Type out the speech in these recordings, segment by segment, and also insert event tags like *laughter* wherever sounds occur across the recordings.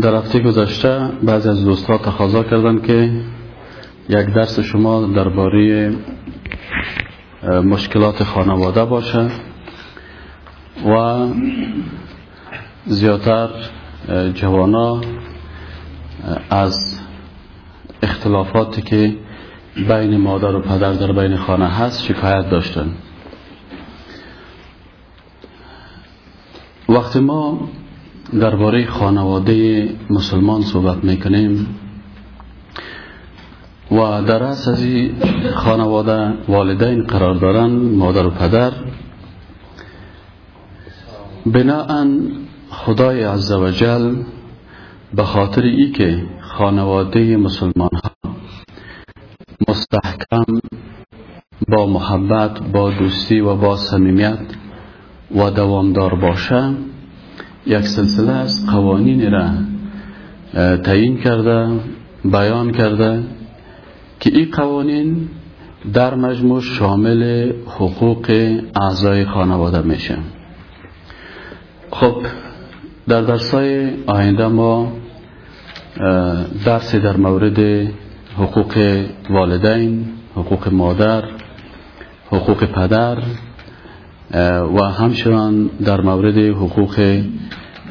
در هفته گذشته بعضی از دوستان تقاضا کردن که یک درس شما درباره مشکلات خانواده باشه و زیادتر جوانا از اختلافاتی که بین مادر و پدر در بین خانه هست شکایت داشتن. وقتی ما درباره خانواده مسلمان صحبت می‌کنیم. و در از خانواده والدین قرار دارن مادر و پدر. بناء خدای عزوجل به خاطر ای که خانواده مسلمان ها مستحکم با محبت با دوستی و با صمیمیت و دوامدار باشه یک سلسله از قوانین را تعیین کرده بیان کرده که این قوانین در مجموع شامل حقوق اعضای خانواده میشه. خب در درسای آینده ما درسی در مورد حقوق والدین حقوق مادر حقوق پدر و همچنان در مورد حقوق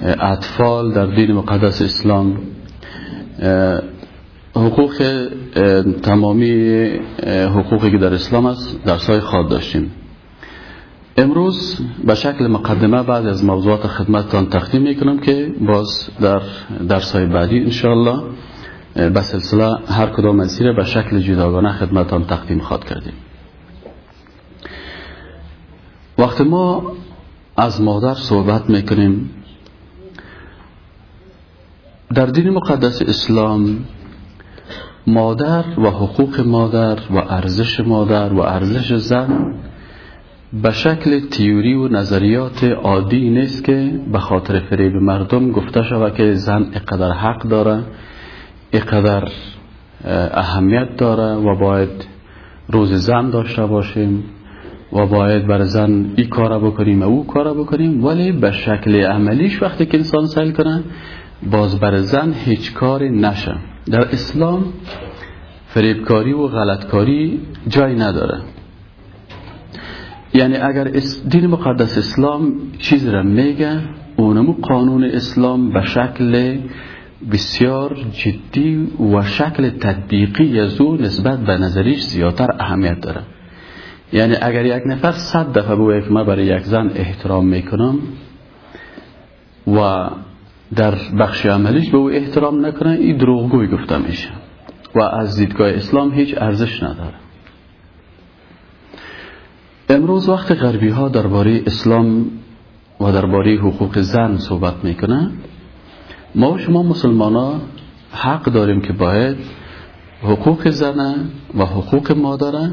اطفال در دین مقدس اسلام حقوق تمامی حقوقی که در اسلام است در سای خواد داشتیم. امروز به شکل مقدمه بعد از موضوعات خدمتتان تقدیم می‌کنم که باز در درسای بعدی انشاءالله به سلسله هر کدام مسیر به شکل جداگانه خدمتتان تقدیم خواد کردیم. وقتی ما از مادر صحبت می‌کنیم. در دین مقدس اسلام مادر و حقوق مادر و ارزش مادر و ارزش زن به شکل تیوری و نظریات عادی نیست که به خاطر فریب مردم گفته شود که زن اقدر حق داره اقدر اهمیت داره و باید روز زن داشته باشیم. و باید بر زن ای کار بکنیم و او کار بکنیم ولی به شکل عملیش وقتی که انسان سعی کنه باز بر زن هیچ کاری نشه. در اسلام فریبکاری و غلطکاری جای نداره. یعنی اگر دین مقدس اسلام چیز را میگه اونمو قانون اسلام به شکل بسیار جدی و شکل تطبیقی از نسبت به نظریش زیادتر اهمیت داره. یعنی اگر یک نفر صد دفعه بگوید که من برای یک زن احترام می‌کنم و در بخش عملیش به او احترام نکنه این دروغگوی گفته میشه و از دیدگاه اسلام هیچ ارزش نداره. امروز وقت غربی ها درباره اسلام و درباره حقوق زن صحبت می‌کنه. ما و شما مسلمان ها حق داریم که باید حقوق زن و حقوق مادر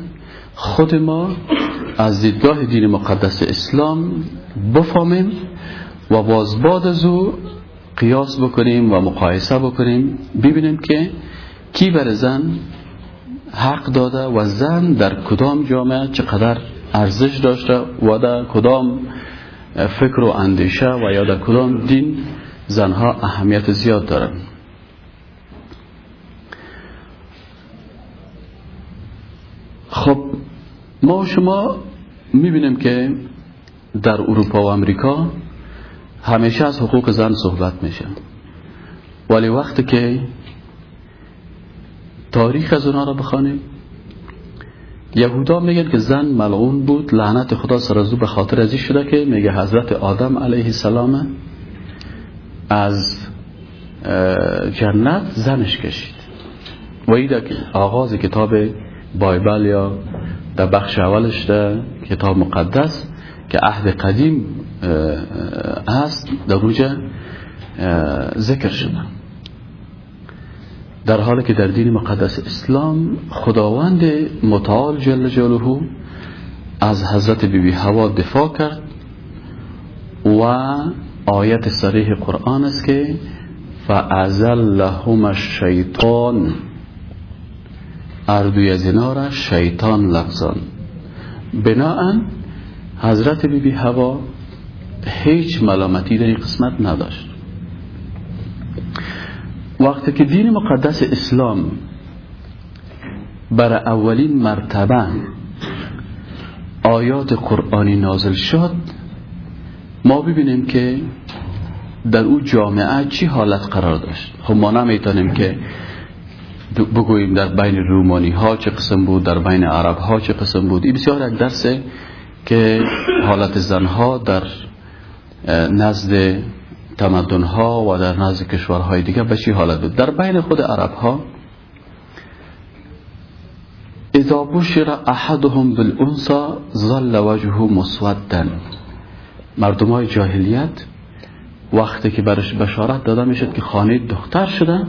خود ما از دیدگاه دین مقدس اسلام بفهمیم و باز بعد از او قیاس بکنیم و مقایسه بکنیم ببینیم که کی بر زن حق داده و زن در کدام جامعه چقدر ارزش داشته و در کدام فکر و اندیشه و یا در کدام دین زنها اهمیت زیاد دارن. خب ما شما می‌بینیم که در اروپا و امریکا همیشه از حقوق زن صحبت میشه. ولی وقتی که تاریخ از اونا را بخوانیم یهودا میگن که زن ملعون بود لعنت خدا سر از به خاطر ازی شده که میگه حضرت آدم علیه السلام از جنت زنش کشید. و که آغاز کتاب بایبل یا در بخش اولش در کتاب مقدس که عهد قدیم هست در اونجا ذکر شده. در حالی که در دین مقدس اسلام خداوند متعال جل جلاله از حضرت بیبی بی هوا دفاع کرد و آیت صریح قرآن است که فازلهم الشیطان اردوی از را شیطان لغزان بناهن حضرت بیبی بی هوا هیچ ملامتی در این قسمت نداشت. وقتی که دین مقدس اسلام بر اولین مرتبه آیات قرآنی نازل شد ما ببینیم که در او جامعه چی حالت قرار داشت. خب ما نمی‌تونیم که بگوییم در بین رومانی ها چه قسم بود در بین عرب ها چه قسم بود. این بسیار یک درسه که حالت زنها در نزد تمدن ها و در نزد کشورهای دیگه به چی حالت بود. در بین خود عرب ها اذا بشر احدهم بالانسا ظل وجهه مسودا. مردم های جاهلیت وقتی که برش بشارت داده می‌شد که خانه دختر شده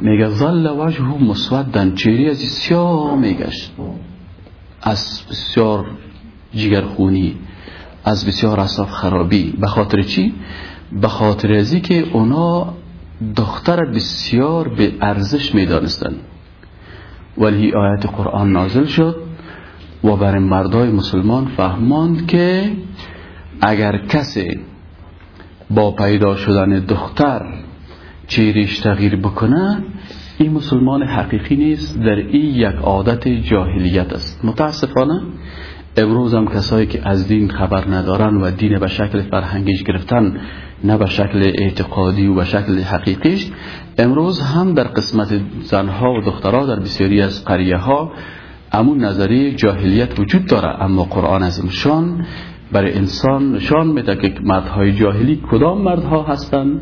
میگه ظل وجهه مسودا چهره از سیاه میگشت. از بسیار جگرخونی از بسیار اصاف خرابی. به خاطر چی؟ به خاطر ازی که اونا دختر بسیار به ارزش می‌دانستن ولی آیت قرآن نازل شد و بر مردای مسلمان فهماند که اگر کسی با پیدا شدن دختر چیریش تغییر بکنه این مسلمان حقیقی نیست در این یک عادت جاهلیت است. متاسفانه امروز هم کسایی که از دین خبر ندارن و دین به شکل فرهنگیش گرفتن نه به شکل اعتقادی و به شکل حقیقیش امروز هم در قسمت زنها و دخترها در بسیاری از قریه ها امون نظری جاهلیت وجود داره. اما قرآن از شان برای انسان نشان میده که مردهای جاهلی کدام مردها هستند.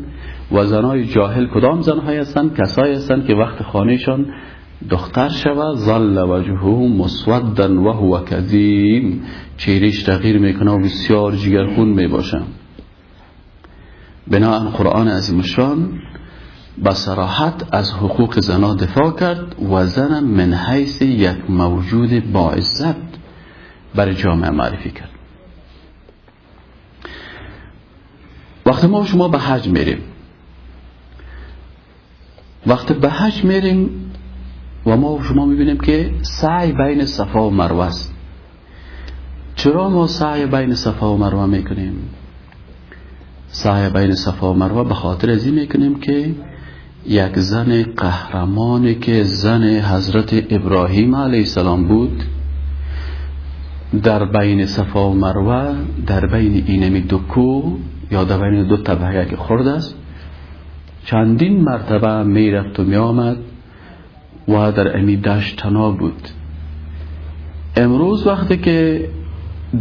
و زنهای جاهل کدام زنهای هستند کسایی هستند که وقت خانهشان دختر شوه ظل وجهه مسودا و هو کذیم چهرش تغییر می‌کنه و بسیار جگرخون می‌باشه بناهن قرآن عظیمشان با صراحت از حقوق زنا دفاع کرد و زن من حیث یک موجود با عزت برای جامعه معرفی کرد. وقتی ما شما به حج میریم. وقتی به حج میریم و ما شما می‌بینیم که سعی بین صفا و مروه است. چرا ما سعی بین صفا و مروه می‌کنیم؟ سعی بین صفا و مروه به خاطر ازی می‌کنیم که یک زن قهرمانی که زن حضرت ابراهیم علیه السلام بود در بین صفا و مروه در بین اینمی دو کو یا در بین دو طبعه که خورد است چندین مرتبه می‌رفت و میامد و در امی دشت تنا بود. امروز وقتی که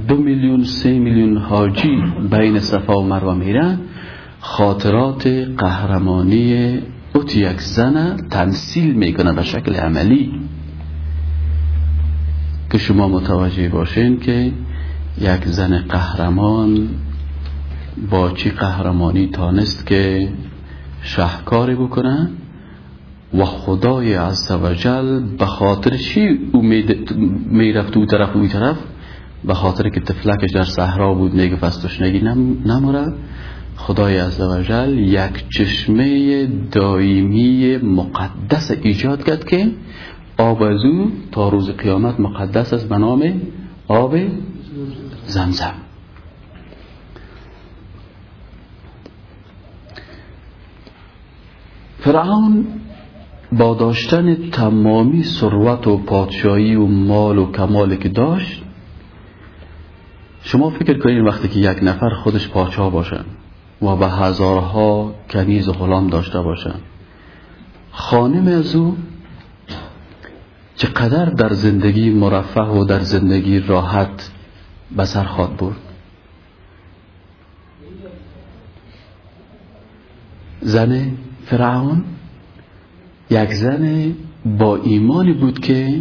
دو میلیون سه میلیون حاجی بین صفا و مروه میرن خاطرات قهرمانی اوت یک زن تمثیل می‌کنه به شکل عملی. که شما متوجه باشین که یک زن قهرمان با چی قهرمانی تانست که شهکاری بکنه و خدای عزوجل به خاطر چی او می‌رفت او طرف او طرف؟ به خاطر که تفلکش در صحرا بود میگه فستش نگی نموره. خدای عزوجل یک چشمه دائمی مقدس ایجاد کرد که آب از او تا روز قیامت مقدس است به نام آب زمزم. فرعون با داشتن تمامی ثروت و پادشاهی و مال و کمالی که داشت شما فکر کنید وقتی که یک نفر خودش پادشاه باشن و به هزارها کنیز و غلام داشته باشن خانم از او چقدر در زندگی مرفه و در زندگی راحت بسر خواد برد. زن فرعون یک زن با ایمانی بود که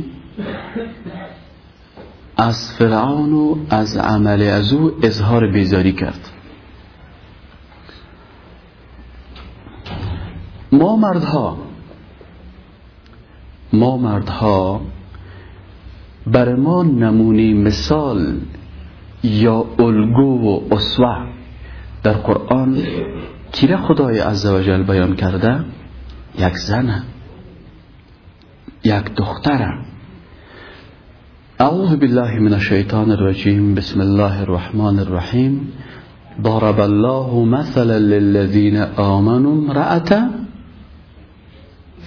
از فرعون و از عمل از او اظهار بیزاری کرد. ما مردها ما مردها بر ما نمونی مثال یا الگو و اسوه در قرآن کیره خدای عزوجل بیان کرده؟ یک زنه یک دختره اعوذ بالله من الشیطان الرجیم. بسم الله الرحمن الرحیم. ضرب الله مثلا للذین آمنوا امرأة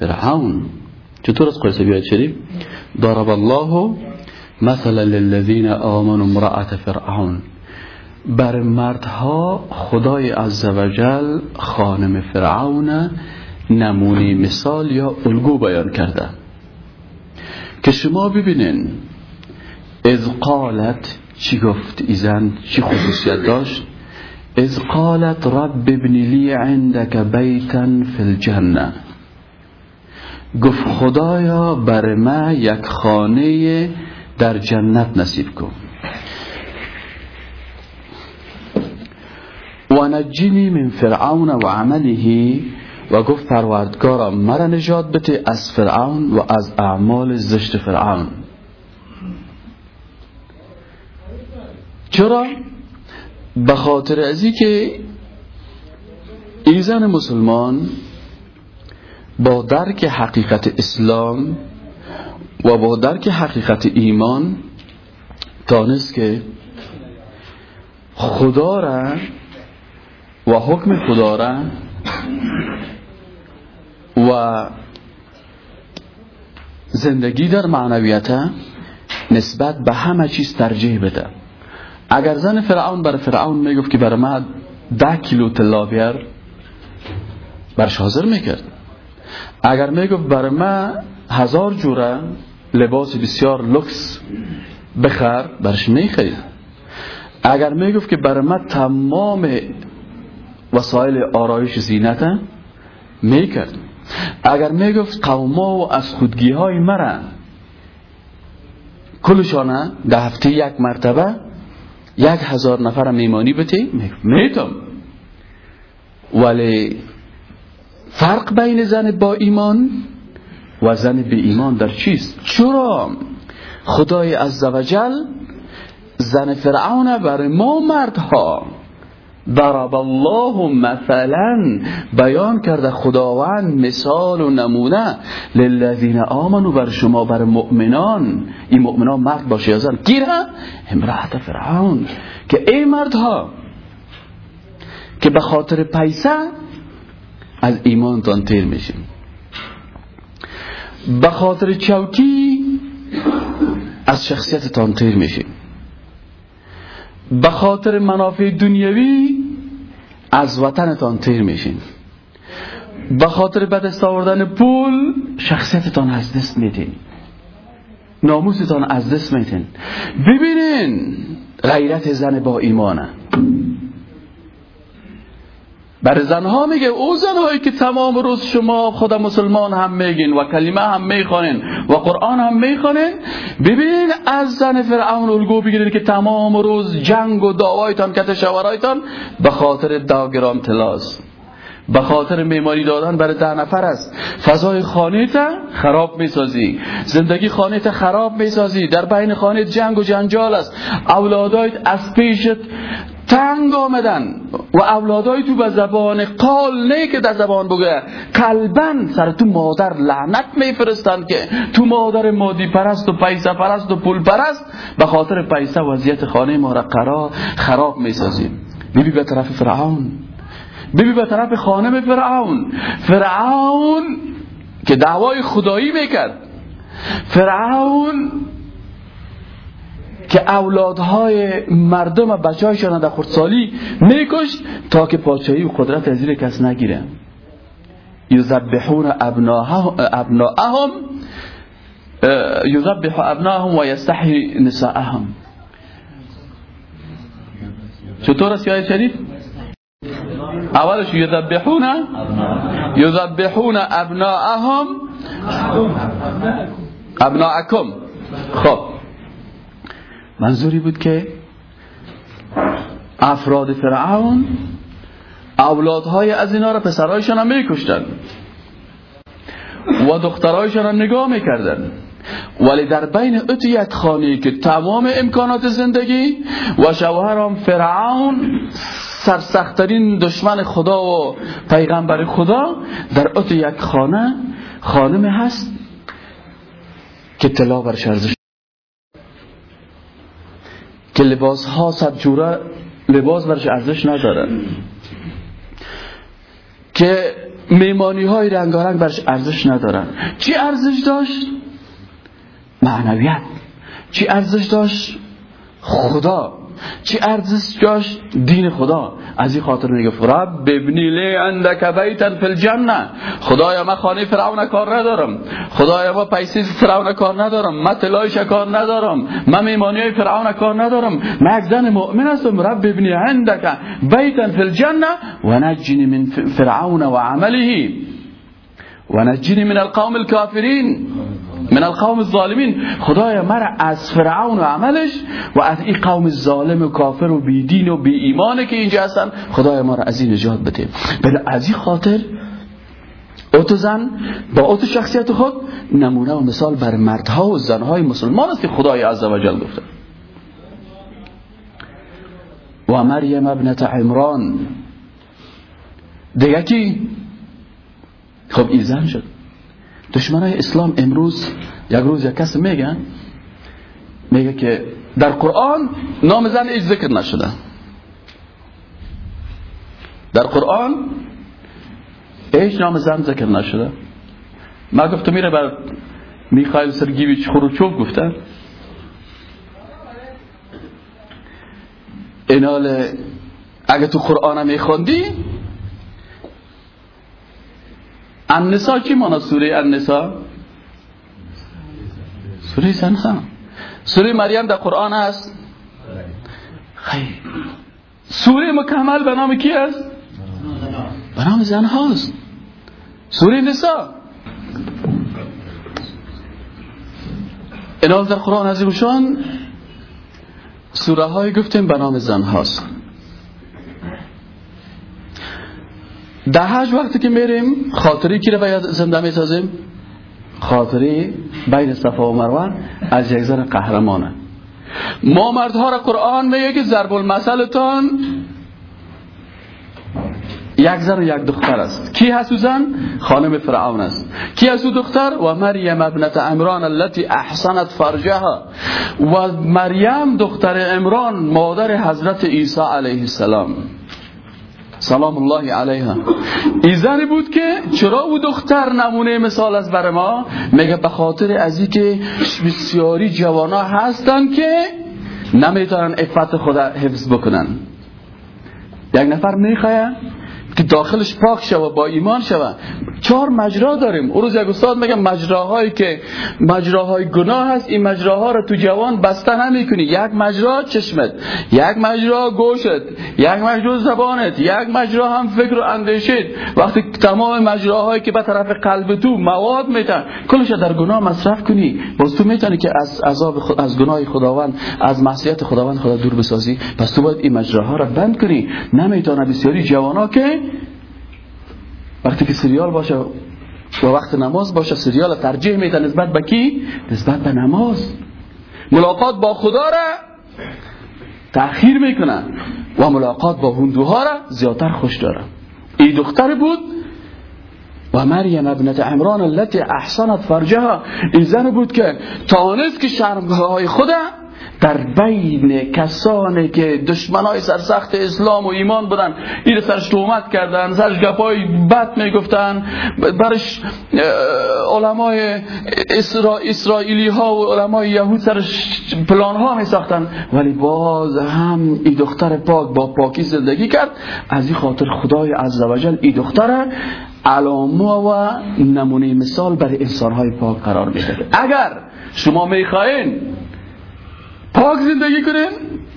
فرعون. چطور از قرصه بیاید شریف؟ ضرب الله مثلا للذین آمنوا امرأة فرعون. بر مردها خدای عزوجل خانم فرعون نمونه مثال یا الگو بیان کرده. که شما ببینین از قالت چی گفت ایزن؟ چی خصوصیت داشت؟ از قالت رب ابن لی عندك بیتا فی الجنه گفت خدایا بر ما یک خانه در جنت نصیب کن. و نجنی من فرعون و عمله و گفت پروردگارا مرا نجات بده از فرعون و از اعمال زشت فرعون چرا؟ به خاطر ازی که ایزن مسلمان با درک حقیقت اسلام و با درک حقیقت ایمان تانست که خدا را و حکم خدا را و زندگی در معنویت نسبت به همه چیز ترجیح بده. اگر زن فرعون بر فرعون می‌گفت که برای ما ده کیلو طلا بیار برش حاضر می‌کرد. اگر می‌گفت برای ما هزار جوره لباس بسیار لکس بخر برش می‌خرید. اگر می‌گفت که برای ما تمام وسایل آرایش زینت می‌کرد. اگر می‌گفت قوما و از خودگی های مرا کلشانه ده هفته یک مرتبه یک هزار نفر میمانی بتی میتم ولی فرق بین زن با ایمان و زن به ایمان در چیست؟ چرا؟ خدای عزوجل زن فرعون بر ما مردها ضرب الله مثلا بیان کرده خداوند مثال و نمونه للذین آمنوا بر شما بر مؤمنان. این مؤمنان مرد باشه یا زن. گیره امرأت فرعون که ای مردها که به خاطر پیسه از ایمانتان تیر میشیم به خاطر چوکی از شخصیتتان تیر میشیم به خاطر منافع دنیوی از وطنتان تیر میشین. به خاطر به دست آوردن پول شخصیتتان از دست میدین. ناموستان از دست میدین. ببینین غیرت زن با ایمانه. بر زنها میگه او زنهایی که تمام روز شما خود مسلمان هم میگین و کلمه هم می‌خوانین و قرآن هم می‌خوانین ببینین از زن فرعون الگو بگیرین که تمام روز جنگ و دعوایتان کت شورایتان به خاطر داگرام تلاس به خاطر میماری دادن برای ده نفر است. فضای خانه تا خراب می‌سازی. زندگی خانه تا خراب می‌سازی. در بین خانه جنگ و جنجال است. اولادایت از پیشت تنگ آمدن و اولادای تو به زبان قال نه که در زبان بگه. قلبن سر تو مادر لعنت میفرستند که تو مادر مادی پرست و پیسه پرست و پول پرست. به خاطر پیسه وضعیت خانه ما را قرار خراب می‌سازیم. ببی به طرف فرعون. ببی به طرف خانم فرعون. فرعون که دعوای خدایی می‌کرد. فرعون که اولادهای مردم و بچه هایشان در خردسالی میکش تا که پاچایی و قدرت از زیر کس نگیره. یذبحون ابناءهم یذبح ابناءهم و یستحی نساءهم. چطور است آیه شریف؟ اولش یذبحون یذبحون ابناءهم. ابناءکم. خب. منظوری بود که افراد فرعون اولادهای از اینا را پسرهایشان هم میکشتن. و دخترایشان را نگاه می‌کردن. ولی در بین اتیت خانه که تمام امکانات زندگی و شوهرم فرعون سرسختترین دشمن خدا و پیغمبر خدا در اتو یک خانه خانم هست که طلا برش ارزش که لباس ها صد جوره لباس برش ارزش نداره که میمانی های رنگارنگ برش ارزش ندارن چی ارزش داشت؟ معنویت چی ارزش داشت؟ خدا چی ارزش داشت دین خدا. از این خاطر میگه رب ببنی لی عندك بیتا فی الجنه خدایا من خانه فرعون کار ندارم. خدایا ما پیسه فرعون کار ندارم. من طلایش کار ندارم. من میمانی فرعون کار ندارم. من زن مؤمن هستم. رب ببنی عندك بیتا فی الجنه و نجنی من فرعون و عمله. و نجنی من القوم الكافرین. من القوم الظالمین. خدایا مرا از فرعون و عملش و از این قوم ظالم و کافر و بیدین و بی ایمانه که اینجا هستن خدایا ما را از این نجات بده. بله از این خاطر اوتو زن با اوتو شخصیت خود نمونه و مثال بر مردها و زنهای مسلمان است که خدای عزوجل گفته. و مریم ابنت عمران. دیگه کی؟ خب این زن شد. های اسلام امروز یک روز یک کس میگن میگه که در قرآن نام زن ایش ذکر نشده. در قرآن ایش نام زن ذکر نشده. ما گفتم میره بر میخایل سرگیویچ خروچوف گفتن اینال اگه تو قرآن میخوندی النساء چی مانا سوره النساء؟ سوره زنها سوره مریم در قرآن هست؟ خیلی سوره مکمل به نام کی است به نام زن هاست. سوره نساء. اینال در قرآن عظیمشان سوره های گفتیم به نام زن هاست. در حج وقتی که میریم خاطری که رو باید زنده می‌سازیم؟ خاطری بین صفا و مروه از یک زن قهرمانه. ما مردها را قرآن میگه که ضرب المثلتان یک زن و یک دختر است. کی هست او زن؟ خانم فرعون است. کی هست او دختر؟ و مریم ابنت عمران التي احسنت فرجها. و مریم دختر عمران مادر حضرت عیسی علیه السلام. سلام الله علیها. این بود که چرا او دختر نمونه مثال از بر ما؟ میگه به خاطر از که بسیاری جوانا هستن که نمی‌تونن افت خدا حفظ بکنن. یک نفر می‌خواه؟ که داخلش پاک شوه با ایمان شوه. چهار مجرا داریم. اون روز یک استاد میگه مجراهایی که مجراهای گناه هست این مجراها رو تو جوان بسته نمی‌کنی یک مجرا چشمت یک مجرا گوشت یک مجرا زبانت یک مجرا هم فکر و اندیشید. وقتی تمام مجراهایی که به طرف قلب تو مواد میتن کلش در گناه مصرف کنی. باز تو می‌تونی که از عذاب خود از گناه خداوند از معصیت خداوند خدا دور بسازی. پس تو باید این مجراها رو بند کنی. نمی‌تونه بسیاری جوانا که وقتی که سریال باشه و وقت نماز باشه سریال ترجیح میده نسبت به کی؟ نسبت به نماز ملاقات با خدا را تأخیر می‌کنن و ملاقات با هندوها را زیادتر خوش داره ای دختر بود و مریم ابنت عمران التي احسنت فرجها این زن بود که تانست که شرمگاه خدا در بین کسانی که دشمنای سرسخت اسلام و ایمان بودن این سرش تومت کردن سرش گپای بد می‌گفتن برش علمای اسرا اسرائیلی ها و علمای یهود سرش پلان ها می ساختن ولی باز هم این دختر پاک با پاکی زندگی کرد. از این خاطر خدای عزوجل این دختر علامه و نمونه مثال برای انسان های پاک قرار میده اگر شما می‌خواین پاک زندگی کنین.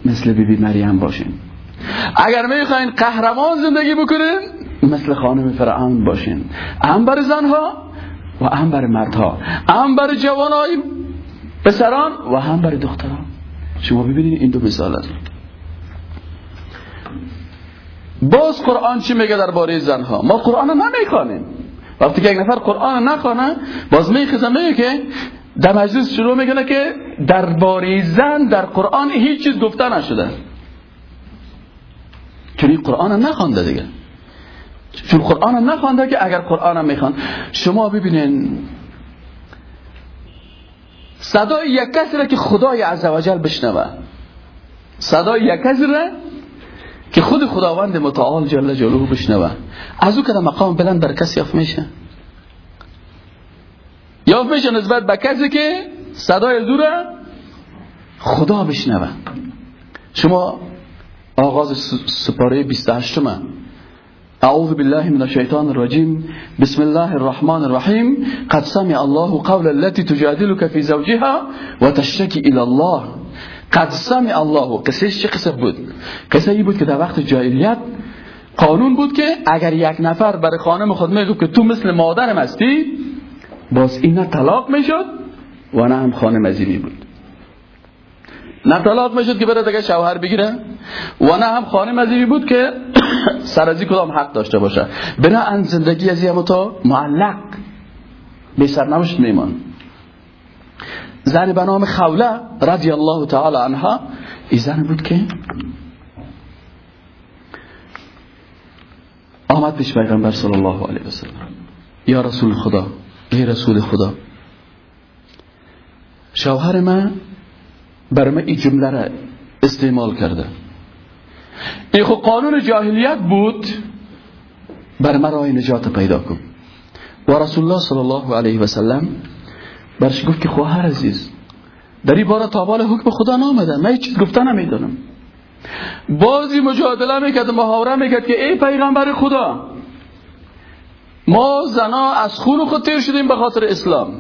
مثل بیبی بی مریم باشین. اگر می‌خواین قهرمان زندگی بکنین مثل خانم فرعون باشین. هم بر زنها و هم بر مردها. هم بر جوانای پسران و هم بر دختران. شما ببینید این دو مثال است باز قرآن چی میگه درباره زنها؟ ما قرآن نمی‌خوانیم. وقتی که یک نفر قرآن نخوانه باز میخزه میگه که در مجلس شروع می‌کنه که درباره زن در قرآن هیچ چیز گفته نشده. چون این قرآن نخوانده دیگه. چون قرآن نخوانده که اگر قرآن می‌خوان. شما ببینین صدای یک کسی را که خدای عزوجل بشنوه. صدای یک کسی را که خود خداوند متعال جل جلاله بشنوه. از او که مقام بلند بر کسی یافت میشه. یافت میشه نسبت به کسی که صدای دوره خدا بشنوه. شما آغاز سپاره 28 اعوذ بالله من الشیطان الرجیم. بسم الله الرحمن الرحیم. قد سمع الله قول التي تجادلك في زوجها وتشتكي الى الله. قد سمع الله. قصه چه قصه بود؟ قصه ای بود که در وقت جاهلیت قانون بود که اگر یک نفر برای خانم خود می‌گفت که تو مثل مادرم هستی باز این طلاق می‌شد؟ و نه هم خانم ازیمی بود. نه طلاق می‌شد که بره دیگه شوهر بگیره. و نه هم خانم ازیمی بود که *coughs* سر ازی کدام حق داشته باشه. بنا ان زندگی ازی هم تا معلق. به سرنوشت میمان. زن به نام خوله رضی الله تعالی عنها این زن بود که آمد پیش پیغمبر صلی الله علیه وسلم یا رسول خدا ای رسول خدا. شوهر من بر من این جمله را استعمال کرده. این خب قانون جاهلیت بود بر من راه نجات پیدا کن. و رسول الله صلی الله علیه و سلم برش گفت که خواهر عزیز در این بار تابال حکم خدا نامده. من چیز گفته نمی‌دونم بازی مجادله می‌کرد محاوره می‌کرد که ای پیغمبر خدا ما زنا از خون خود تیر شدیم به خاطر اسلام.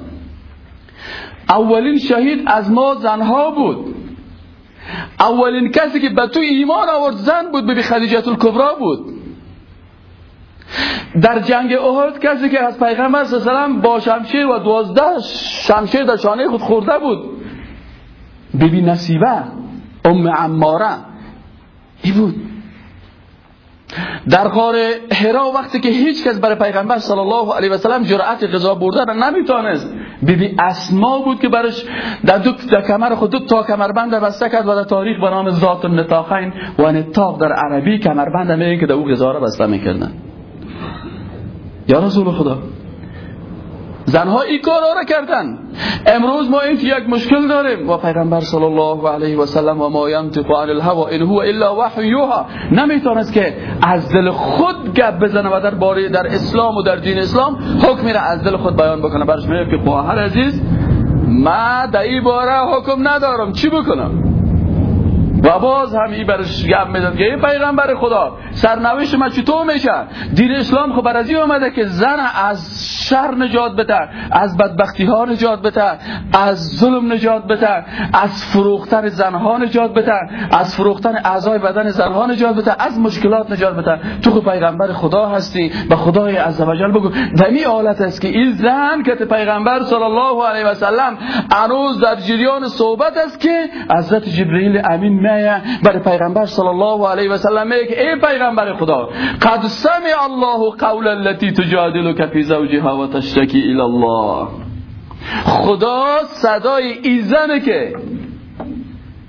اولین شهید از ما زنها بود. اولین کسی که به تو ایمان آورد زن بود به خدیجه الکبرا بود. در جنگ احد کسی که از پیغمبر صلی الله با شمشیر و دوازده شمشیر در شانه خود خورده بود. بیبی نصیبه ام عماره. ای بود. در غار حرا وقتی که هیچ کس برای پیغمبر صلی الله علیه و سلم جرأت غذا بردن نمی‌تونست. بیبی اسما بود که برش در دو در کمر خود دو تا کمربند بسته کرد و در تاریخ به نام ذات النطاقین و نطاق در عربی کمربند میگه که در او غذا را بسته می‌کردن. یا رسول خدا زنها این کار را کردن امروز ما این یک مشکل داریم. و پیغمبر صلی الله علیه و سلم و ما ینطق عن الهوا ان هو الا وحی یوها نمی‌تونست که از دل خود گپ بزنه و در باره در اسلام و در دین اسلام حکمی را از دل خود بیان بکنه. برش میگه که خواهر عزیز ما در این باره حکم ندارم. چی بکنم؟ باز هم این برش گپ می‌داد که این پیغمبر خدا سرنوشت ما چطور میشه؟ دین اسلام خب برازی اومده که زن از شر نجات بده از بدبختی ها نجات بده از ظلم نجات بده از فروختن زنها نجات بده از فروختن اعضای بدن زنها نجات بده از مشکلات نجات بده. تو خب پیغمبر خدا هستی به خدای عزوجل بگو. دمی حالت است که این زن که پیغمبر صلی الله علیه و سلم هنوز در جریان صحبت است که حضرت جبرئیل امین میه برای پیغمبر صلی الله علیه و سلم ای پیغمبر خدا قد سمع الله قول التي تجادلك في زوجها و تشتکی الى الله. خدا صدای ایزنه که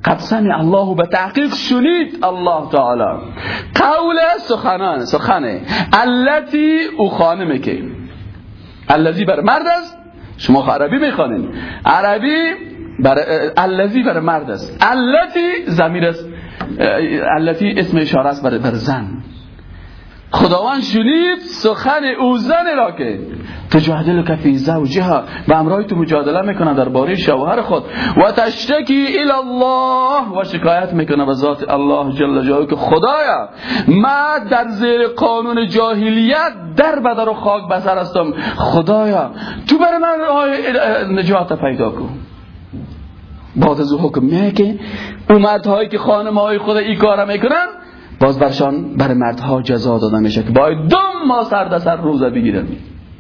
قد سمع الله به تحقیق شنید الله تعالی. قول سخنان سخنه. التي او خانمه که. الذي بر مرد است. شما عربی می‌خوانید عربی بر الذی بر مرد است. التی زمیر است. التی اسم اشاره است بر, بر زن. خداوند شنید سخن او زن را که تجادل کفی زوجها و امرای تو مجادله می‌کنه در باره شوهر خود. و تشتکی الى الله و شکایت می‌کنه به ذات الله جل جلاله که خدایا ما در زیر قانون جاهلیت در بدر و خاک بسر هستم. خدایا تو بر من نجات پیدا کن. بعد از حکم میه که اومدهایی که خانم های خود ای کار می‌کنن باز برشان بر مردها جزا داده میشه که باید دم ما سر در سر روزه بگیرن.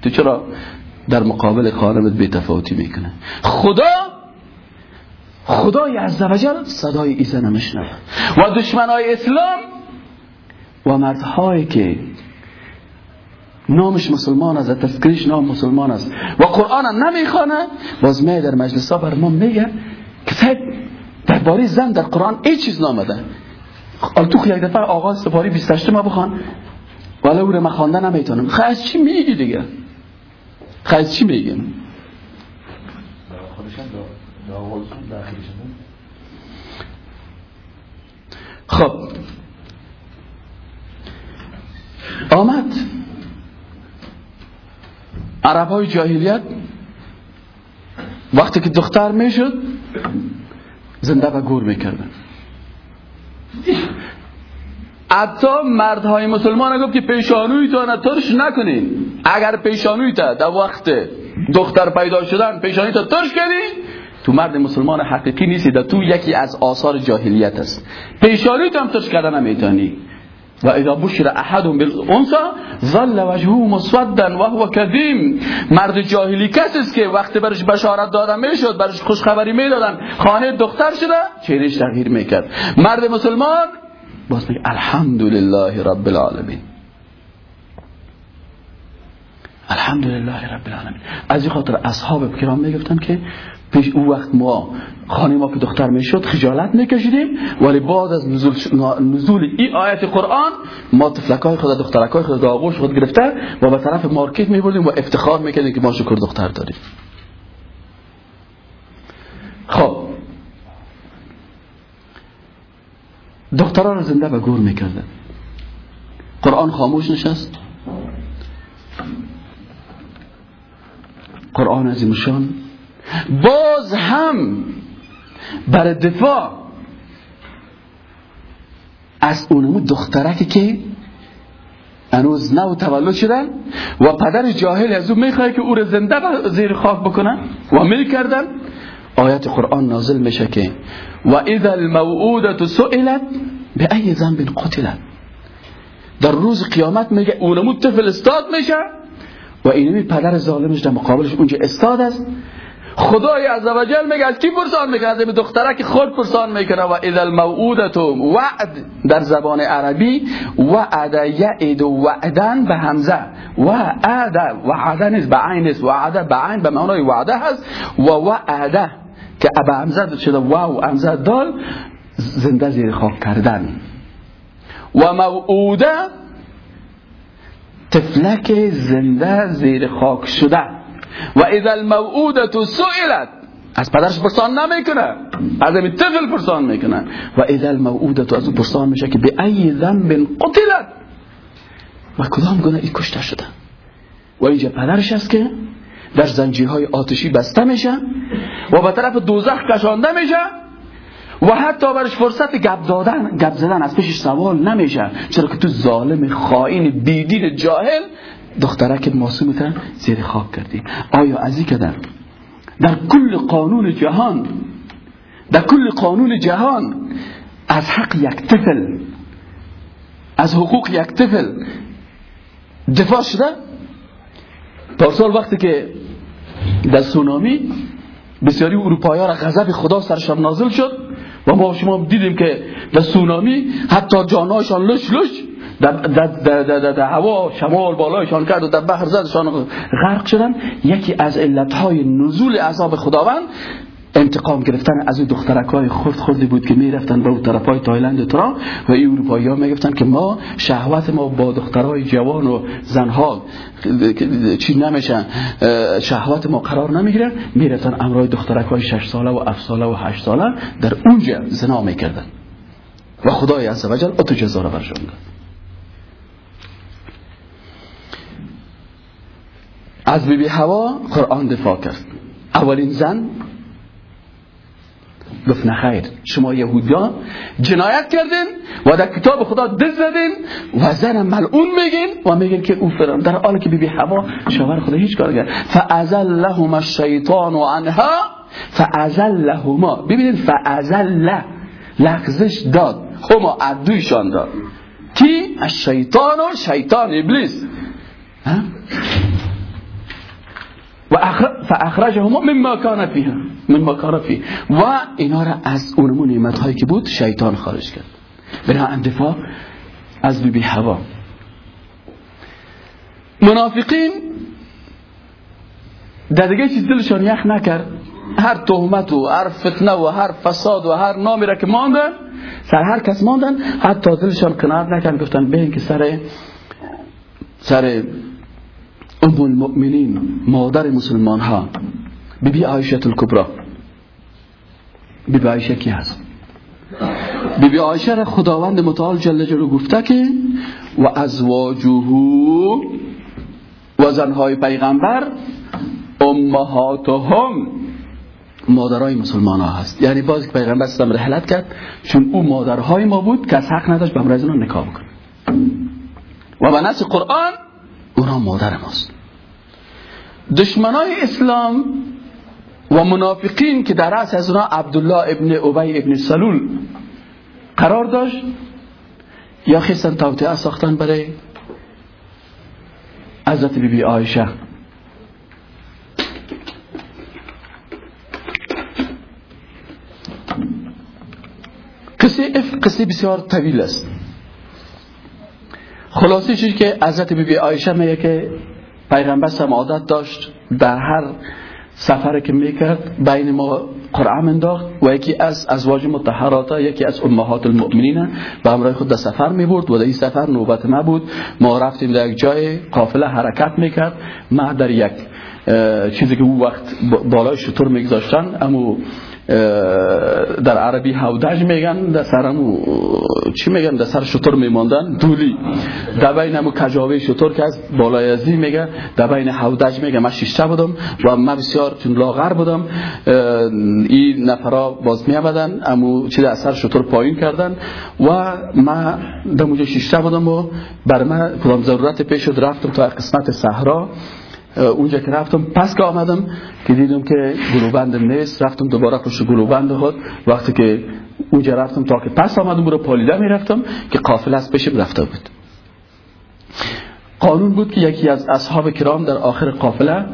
تو چرا در مقابل خانمت بی تفاوتی می‌کنه؟ خدا خدای عزوجل صدای ایزه نمیشنه و دشمن دشمنای اسلام و مردهایی که نامش مسلمان است تذکرش نام مسلمان است. و قرآن نمی‌خوانه. باز می در مجلس ها بر ما میگه که درباره زن در قرآن ای چیز نامده. تو یک دفعه آغاز سپاری 28 ما بخوان. ولی او رو من نمی‌تونم. خیلی از چی میگی دیگه؟ خیلی از چی میگی؟ خب. آمد. عرب های جاهلیت وقتی که دختر می‌شد زنده و گور می‌کردن. حتی مردهای مسلمان گفت که پیشانوی تا ترش نکنین اگر پیشانوی تا در وقت دختر پیدا شدن پیشانوی تا ترش کنین تو مرد مسلمان حقیقی نیستی در تو یکی از آثار جاهلیت است. پیشانوی تا هم ترش کردن نمی‌تونی. و اذا بشر احد بالانثى ظل وجهه مسودا وهو كذيم مرد جاهلی کسی است که وقتی برش بشارت دادن می‌شد برش خوشخبری می‌دادن خانه دختر شده چهرهش تغییر می‌کرد. مرد مسلمان باز میگه الحمدلله رب العالمین. الحمدلله رب العالمین. از این خاطر اصحاب کرام می‌گفتن که پیش او وقت ما خانه ما که دختر می‌شد خجالت میکشیدیم. ولی بعد از نزول, نزول این آیت قرآن ما تفلکای خود دخترکای خود آغوش خود گرفته و به طرف مارکت میبردیم و افتخار می‌کردیم که ما شکر دختر داریم. خب. دختران زنده به گور می‌کردن. قرآن خاموش نشست. قرآن عظیمشان باز هم بر دفاع از اونمو دخترکی که انوز نو تولد شدن و پدر جاهل از اون می‌خواه که او رو زنده زیر خاک بکنن و می‌کردن آیت قرآن نازل میشه که و اذا الموعودت سئلت به ای ذنب قتلت. در روز قیامت میگه اونمو طفل استاد میشه و اینمی پدر ظالمش در مقابلش اونجا استاد است. خدای عزوجل میگه از کی پرسان می‌کنه از دختره که خود پرسان می‌کنه. و اذا الموعودت وعد در زبان عربی وعد یعد وعدن به همزه وعد وعد نیست به عین نیست وعد به عین به معنای وعده هست. و وعده که به همزه شده واو همزه دال زنده زیر خاک کردن. و موعوده تفلک زنده زیر خاک شده. و اذا الموعودة سئلت از پدرش پرسان نمی‌کنه. از این طفل پرسان می‌کنه. و اذا الموعودة از او پرسان میشه که به ای ذنب قتلت. و کدام گناهی کشته شده؟ و اینجا پدرش است که در زنجیرهای آتشی بسته میشه و به طرف دوزخ کشانده میشه و حتی برش فرصت گپ دادن گپ زدن از پیشش سوال نمیشه. چرا که تو ظالم خائن بیدین جاهل دخترک معصومتن زیر خاک کردی آیا از این در کل قانون جهان در کل قانون جهان از حق یک طفل از حقوق یک طفل دفاع شده؟ پارسال وقتی که در سونامی بسیاری اروپایی را غضب خدا سرشان نازل شد و ما شما دیدیم که در سونامی حتی جانهاشان لش لش در, در, در, در, در هوا شمال بالایشان کرد و در بحر زدشان غرق شدن. یکی از علتهای نزول عذاب خداوند انتقام گرفتن از اون های خرد خردی بود که می‌رفتن به اون های تایلند ترا و این اروپایی ها می‌گفتن که ما شهوت ما با دخترهای جوان و زنها چی نمیشن شهوت ما قرار نمی‌گیرن می‌رفتن امرای های 6 ساله و 7 ساله و 8 ساله در اونجا زنا می‌کردن. و خدای عزوجل اتو جزا را برشان از بیبی هوا قرآن دفاع کرد. اولین زن گفت نخیر شما یهودیان جنایت کردین و در کتاب خدا دز زدین و زن ملعون میگین و میگین که او فران در حالی که بیبی هوا شوهر خدا هیچ کار کرد فازل لهما الشیطان عنها فازل لهما ببینید فازل لغزش داد هما عدویشان داد. کی؟ الشیطان و شیطان ابلیس. فاخرجهم مما كان فيها مما كان فيه و اینا را از اونمون نعمت هایی که بود شیطان خارج کرد. بنا اندفاع از بی بی هوا. منافقین در دیگه چیز دلشان یخ نکرد. هر تهمت و هر فتنه و هر فساد و هر نامی را که ماندن سر هر کس ماندن حتی دلشان قناعت نکرد. گفتن به که سر سر ام المؤمنین مادر مسلمان ها بی بی عایشه الکبرا بی بی عایشه کی هست بی بی عایشه خداوند متعال جل جلو گفته که و ازواجه و زنهای پیغمبر امهاتهم مادرای مسلمان ها هست یعنی باز که پیغمبر اسلام رحلت کرد چون او مادرهای ما بود که از حق نداشت به امرای نکاح بکن و به قرآن اونا مادر ماست. دشمنای اسلام و منافقین که در رأس از اونا عبدالله ابن عبی ابن سلول قرار داشت یا خیستن توطعه ساختن برای حضرت بی بی آیشه قصه قصه بسیار طویل است. خلاصه چیزی که حضرت بی بی آیشه میگه که پیغمبر سمادت داشت در هر سفر که می‌کرد بین ما قرعه انداخت و یکی از ازواج متحرات یکی از امهات المؤمنین به همراه خود در سفر می‌برد و در این سفر نوبت ما بود ما رفتیم در یک جای قافله حرکت می‌کرد. ما در یک چیزی که او وقت بالای شطور میگذاشتن اما در عربی هودج میگن در سرمو چی میگن؟ در سر شطور میماندن دولی. در بین همو کجاوه شطور که از بالای ازی میگه در بین هودج میگه. من شیشته بودم و من بسیار چون لاغر بودم. این نفرا باز میابدن امو چی در سر شطور پایین کردن و من در موجه شیشته بودم و بر من کدام ضرورت پیش شد رفتم تا قسمت صحرا. اونجا که رفتم پس که آمدم که دیدم که گلوبندم نیست رفتم دوباره پشت گلوبند خود. وقتی که اونجا رفتم تا که پس آمدم برو پالیده می رفتم که قافل از پیشم رفته بود. قانون بود که یکی از اصحاب کرام در آخر قافله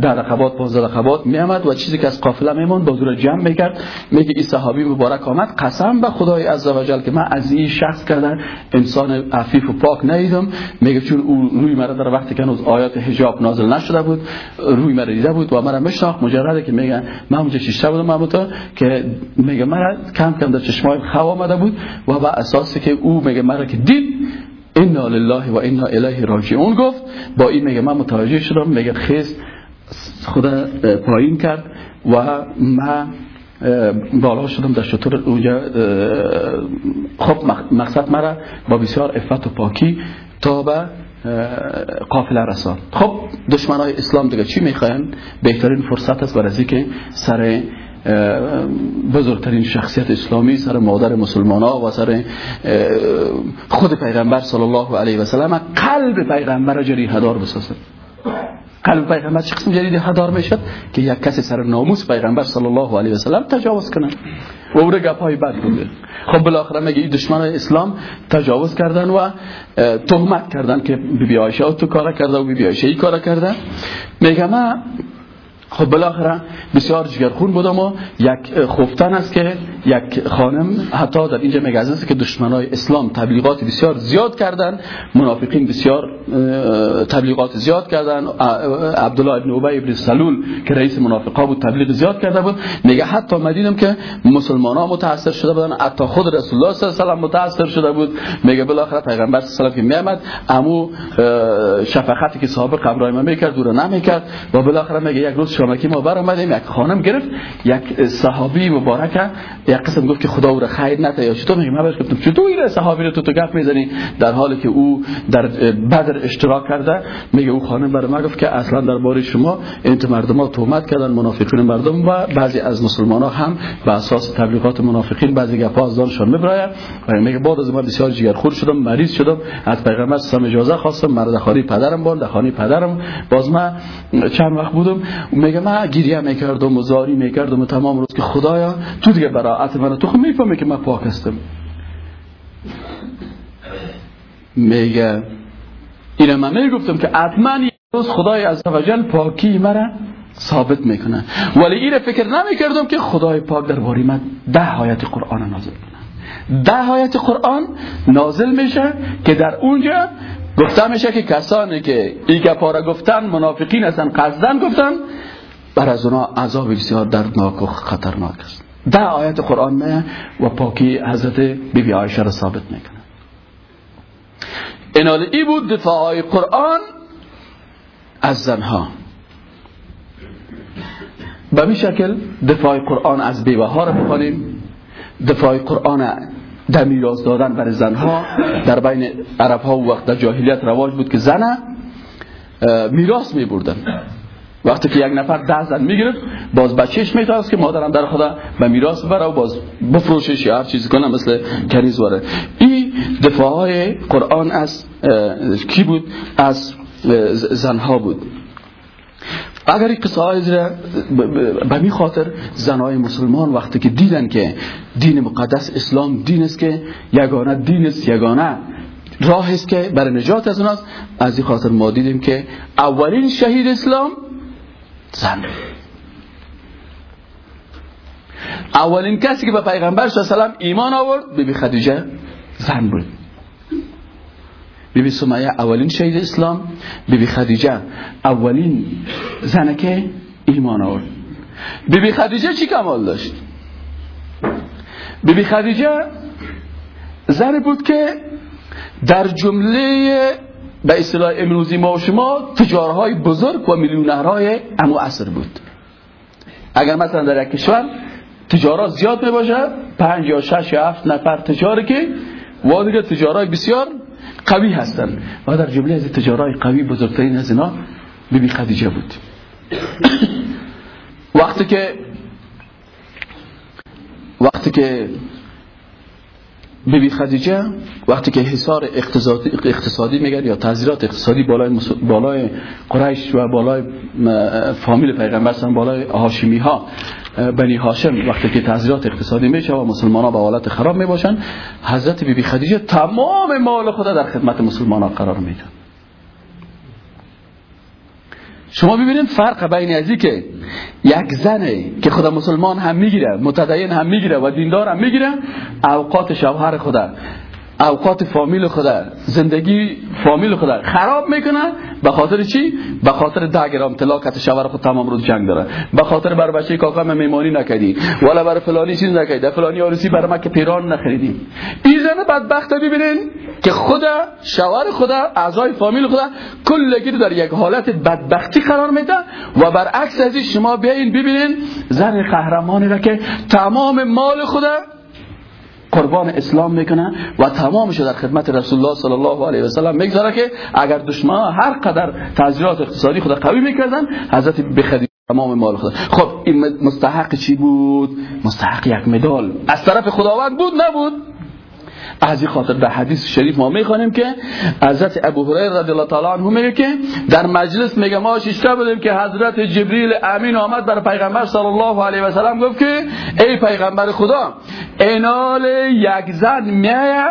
در رقبات باز رقبات می آمد و چیزی که از قافله میمون باز رو جمع می‌کرد. میگه این صحابی مبارک آمد. قسم به خدای عزوجل که من از این شخص کردن انسان عفیف و پاک ندیدم. میگه چون او روی مرا در وقتی که هنوز آیات حجاب نازل نشده بود روی مرا دیده بود و مرا مشناخت مجرده که میگه من اونجا شیشه بودم من که میگه مرا کم کم در چشمای خوا آمده بود و با اساسی که او میگه مرا که دید انا لله و انا الیه راجعون گفت. با این میگه من متوجه شدم. میگه خیز خدا پایین کرد و من بالا شدم در شطور اونجا خب مقصد مرا با بسیار افت و پاکی تا به قافله رسان خب دشمن های اسلام دیگه چی می‌خواین؟ بهترین فرصت است برای که سر بزرگترین شخصیت اسلامی سر مادر مسلمان ها و سر خود پیغمبر صلی الله علیه و سلم قلب پیغمبر جری هدار بسازد. قلب پیغمبر چه قسم جدید هدار می‌شد که یک کسی سر ناموس پیغمبر صلی الله علیه و سلم تجاوز کنه. و او گپای بد بود خب بالاخره میگه این دشمن اسلام تجاوز کردن و تهمت کردن که بی بی عایشه تو کار کرده و بی بی عایشه ای کار کرده. میگه ما خب بالاخره بسیار جگرخون بودم و یک خفتن است که یک خانم حتی در اینجا میگه است که دشمنای اسلام تبلیغات بسیار زیاد کردن منافقین بسیار تبلیغات زیاد کردن عبدالله ابن عبی ابن سلول که رئیس منافقا بود تبلیغ زیاد کرده بود. میگه حتی مدینم که مسلمان ها متاثر شده بودن حتی خود رسول الله صلی الله علیه و متاثر شده بود. میگه بالاخره پیغمبر صلی الله علیه و میامد امو شفقتی که صاحب قبر ما می‌کرد دور نمی‌کرد. و بالاخره میگه یک روز شامکی ما بر اومدیم یک خانم گرفت یک صحابی مبارک یک قسم گفت که خدا او را خیر نده. یا چطور میگه من گفتم چطور این صحابی رو تو تو گپ می‌زنی؟ در حالی که او در بدر اشتراک کرده میگه او خانم برای ما گفت که اصلا درباره شما انت مردم ها تهمت کردن منافقین مردم و بعضی از مسلمان ها هم به اساس تبلیغات منافقین بعضی گپ از دانشان میبراید و میگه بعد از ما بسیار جگرخور شدم مریض شدم. از پیغمبر سلام اجازه خواستم. مرد خاری پدرم بود خانه پدرم. باز ما چند وقت بودم. میگه من گریه می‌کردم و زاری می‌کردم و تمام روز که خدایا تو دیگه براعت من تو خب می‌فهمی که من پاک هستم. میگه اینه من می‌گفتم که حتما روز خدای عزوجل پاکی مرا ثابت می‌کنه. ولی این فکر نمی‌کردم که خدای پاک در باری من ده آیت قرآن نازل کنه. ده آیت قرآن نازل میشه که در اونجا گفته میشه که کسانی که این گپارا گفتن منافقین هستن قصدن گفتن بر از اونا عذاب بسیار دردناک و خطرناک است. ده آیت قرآن نه و پاکی حضرت بی بی عایشه را ثابت می‌کنه اینال ای بود دفاع قرآن از زنها. به این شکل دفاع قرآن از بیوه ها را بخوانیم دفاع قرآن در میراث دادن برای زنها در بین عرب ها و وقت در جاهلیت رواج بود که زن میراث می بردن وقتی که یک نفر ده زن می‌گرفت باز بچهش می‌تونست که مادرم در خدا به میراث بره و باز بفروشش یا هر چیزی کنه مثل کنیز واره. این دفاع های قرآن از کی بود؟ از زنها بود. اگر این قصه های به می خاطر زنهای مسلمان وقتی که دیدن که دین مقدس اسلام دین است که یگانه دین است یگانه راه است که برای نجات از اوناست از این خاطر ما دیدیم که اولین شهید اسلام زن. اولین کسی که به پیغمبر صلی الله ایمان آورد بیبی خدیجه زن بود. بیبی سمیه اولین شهید اسلام بیبی خدیجه اولین زنکه ایمان آورد. بیبی خدیجه چی کمال داشت؟ بیبی خدیجه زن بود که در جمله به اصطلاح امروزی ما و شما تجارهای بزرگ و میلیونرهای امو عصر بود. اگر مثلا در یک کشور تجارات زیاد می باشه پنج یا شش یا هفت نفر تجاری که و دیگه تجارای بسیار قوی هستن. و در جمله از تجارای قوی بزرگترین از اینا بیبی خدیجه بود. *coughs* وقتی که وقتی که بیبی خدیجه وقتی که حصار اقتصادی, اقتصادی میگن یا تذیرات اقتصادی بالای, بالای قریش و بالای فامیل پیغمبر بالای هاشمی ها بنی هاشم وقتی که تذیرات اقتصادی میشه و مسلمان ها به حالت خراب می‌باشن حضرت بیبی خدیجه تمام مال خدا در خدمت مسلمان ها قرار میده شما ببینید فرق بین ازی که یک زنه که خدا مسلمان هم می‌گیره متدین هم می‌گیره و دیندار هم می‌گیره اوقات شوهر خدا اوقات فامیل خدا زندگی فامیل خدا خراب می‌کنه به خاطر چی؟ به خاطر ده گرام طلاقت شوهر خود تمام روز جنگ داره. به خاطر بر بچه کاکا من میمانی نکردی. ولا بر فلانی چیز نکردی. فلانی عروسی بر ما که پیران نخریدیم این زن بدبخت ببینین که خدا شوهر خدا اعضای فامیل خدا کلگی در یک حالت بدبختی قرار میده و برعکس از شما بیاین ببینین زن قهرمانی را که تمام مال خدا قربان اسلام می‌کنه و تمامش در خدمت رسول الله صلی الله علیه و سلم می‌گذاره که اگر دشمن هر قدر تعذیرات اقتصادی خود قوی می‌کردن حضرت بخدی تمام مال خدا خب این مستحق چی بود؟ مستحق یک مدال. از طرف خداوند بود نبود؟ از این خاطر در حدیث شریف ما می‌خوانیم که حضرت ابو هریره رضی الله تعالی عنه میگه که در مجلس میگه ما شیشتا بودیم که حضرت جبریل امین آمد بر پیغمبر صلی الله علیه و سلم گفت که ای پیغمبر خدا اینال یک زن میایه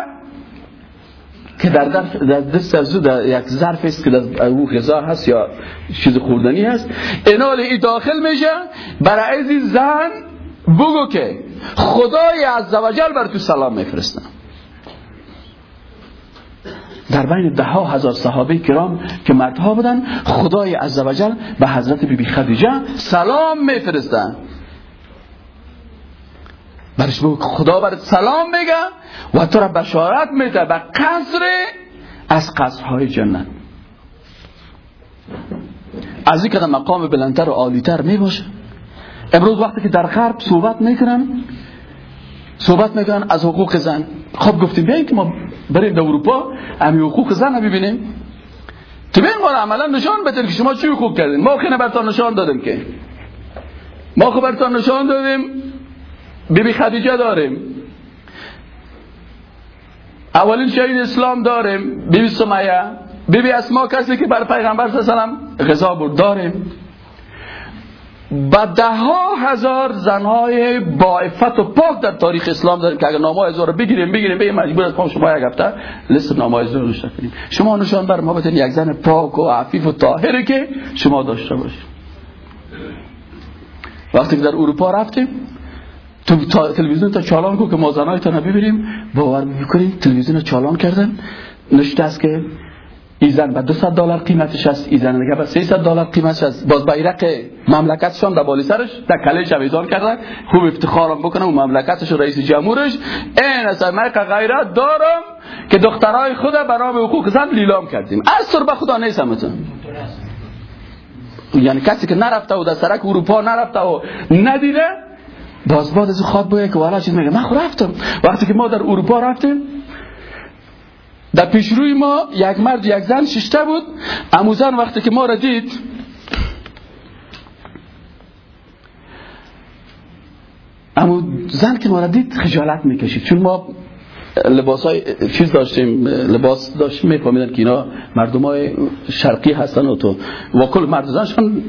که در در دست از در یک ظرف است که در او غذا هست یا چیز خوردنی هست. اینال ای داخل میشه برای از زن بگو که خدای عزوجل بر تو سلام میفرستم. در بین ده ها هزار صحابه کرام که مردها بودن خدای عزوجل به حضرت بیبی خدیجه سلام میفرستن. برش بگو خدا برات سلام میگه و تو را بشارت میده به قصر از قصرهای جنت. از این که مقام بلندتر و عالیتر می‌باشه. امروز وقتی که در غرب صحبت می‌کنن صحبت می‌کنن از حقوق زن. خب گفتیم بیایید که ما بریم در اروپا امی حقوق زن ببینیم تو بین ما عملا نشان بده که شما چی حقوق کردین. ما خیلی برتان نشان دادیم که. ما خب برتان نشان دادیم. بیبی خدیجه داریم. اولین شهید اسلام داریم. بیبی سمیه. بیبی اسما کسی که بر پیغمبر و غذا برد داریم. و ده ها هزار زنهای با افت و پاک در تاریخ اسلام داریم که اگر نامه ازار رو بگیریم بگیریم بگیریم مجبور از شما یک هفته لیست نامه ازار رو کنیم. شما نشان بر ما یک زن پاک و عفیف و طاهره که شما داشته باشید. وقتی که در اروپا رفتیم تو تلویزیون تا چالان کو که ما زنای تا نبیبینیم باور می‌کنیم تلویزیون چالان کردن؟ نشته است که ایزن به 200 دلار قیمتش است ایزن دیگه به 300 دلار قیمتش است باز بیرق مملکتشان در بالی سرش. در کله شویزان کرده. خوب افتخارم بکنم و مملکتش و رئیس جمهورش. این از غیرت دارم که دخترای خود برام حقوق زن لیلام کردیم. از به خدا نیستم یعنی کسی که نرفته و در سرک اروپا نرفته و ندیده باز بعد از خواب بگه که والا چیز میگه؟ من خود رفتم. وقتی که ما در اروپا رفتیم در پیشروی ما یک مرد یک زن ششته بود. اموزن وقتی که ما را دید امو زن که ما را دید خجالت می‌کشید. چون ما لباس های چیز داشتیم لباس داشتیم میفهمیدن که اینا مردم های شرقی هستن و تو. و کل مردزانشان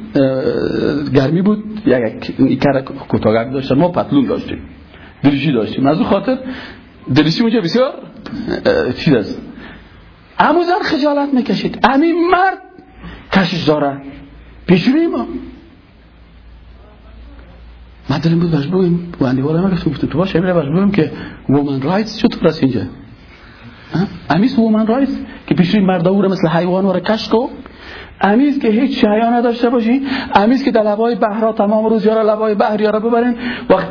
گرمی بود. یک کار کتاگرد داشتن. ما پتلون داشتیم. دریشی داشتیم. از اون خاطر دریشی اونجا بسیار چیز است. امو زن خجالت می‌کشید. امی مرد کشش داره. پیشروی ما. من داریم بود باش بگویم وندی والا من گفتم تو باشه میره باش بگویم که وومن رایتس چطور است اینجا؟ امیس وومن رایتس که پیشروی مرد رو مثل حیوان رو کش کو امیز که هیچ شهیا نداشته باشی امیز که در لبای بحرا تمام روز یارا لبای بحر یارا ببرین. وقت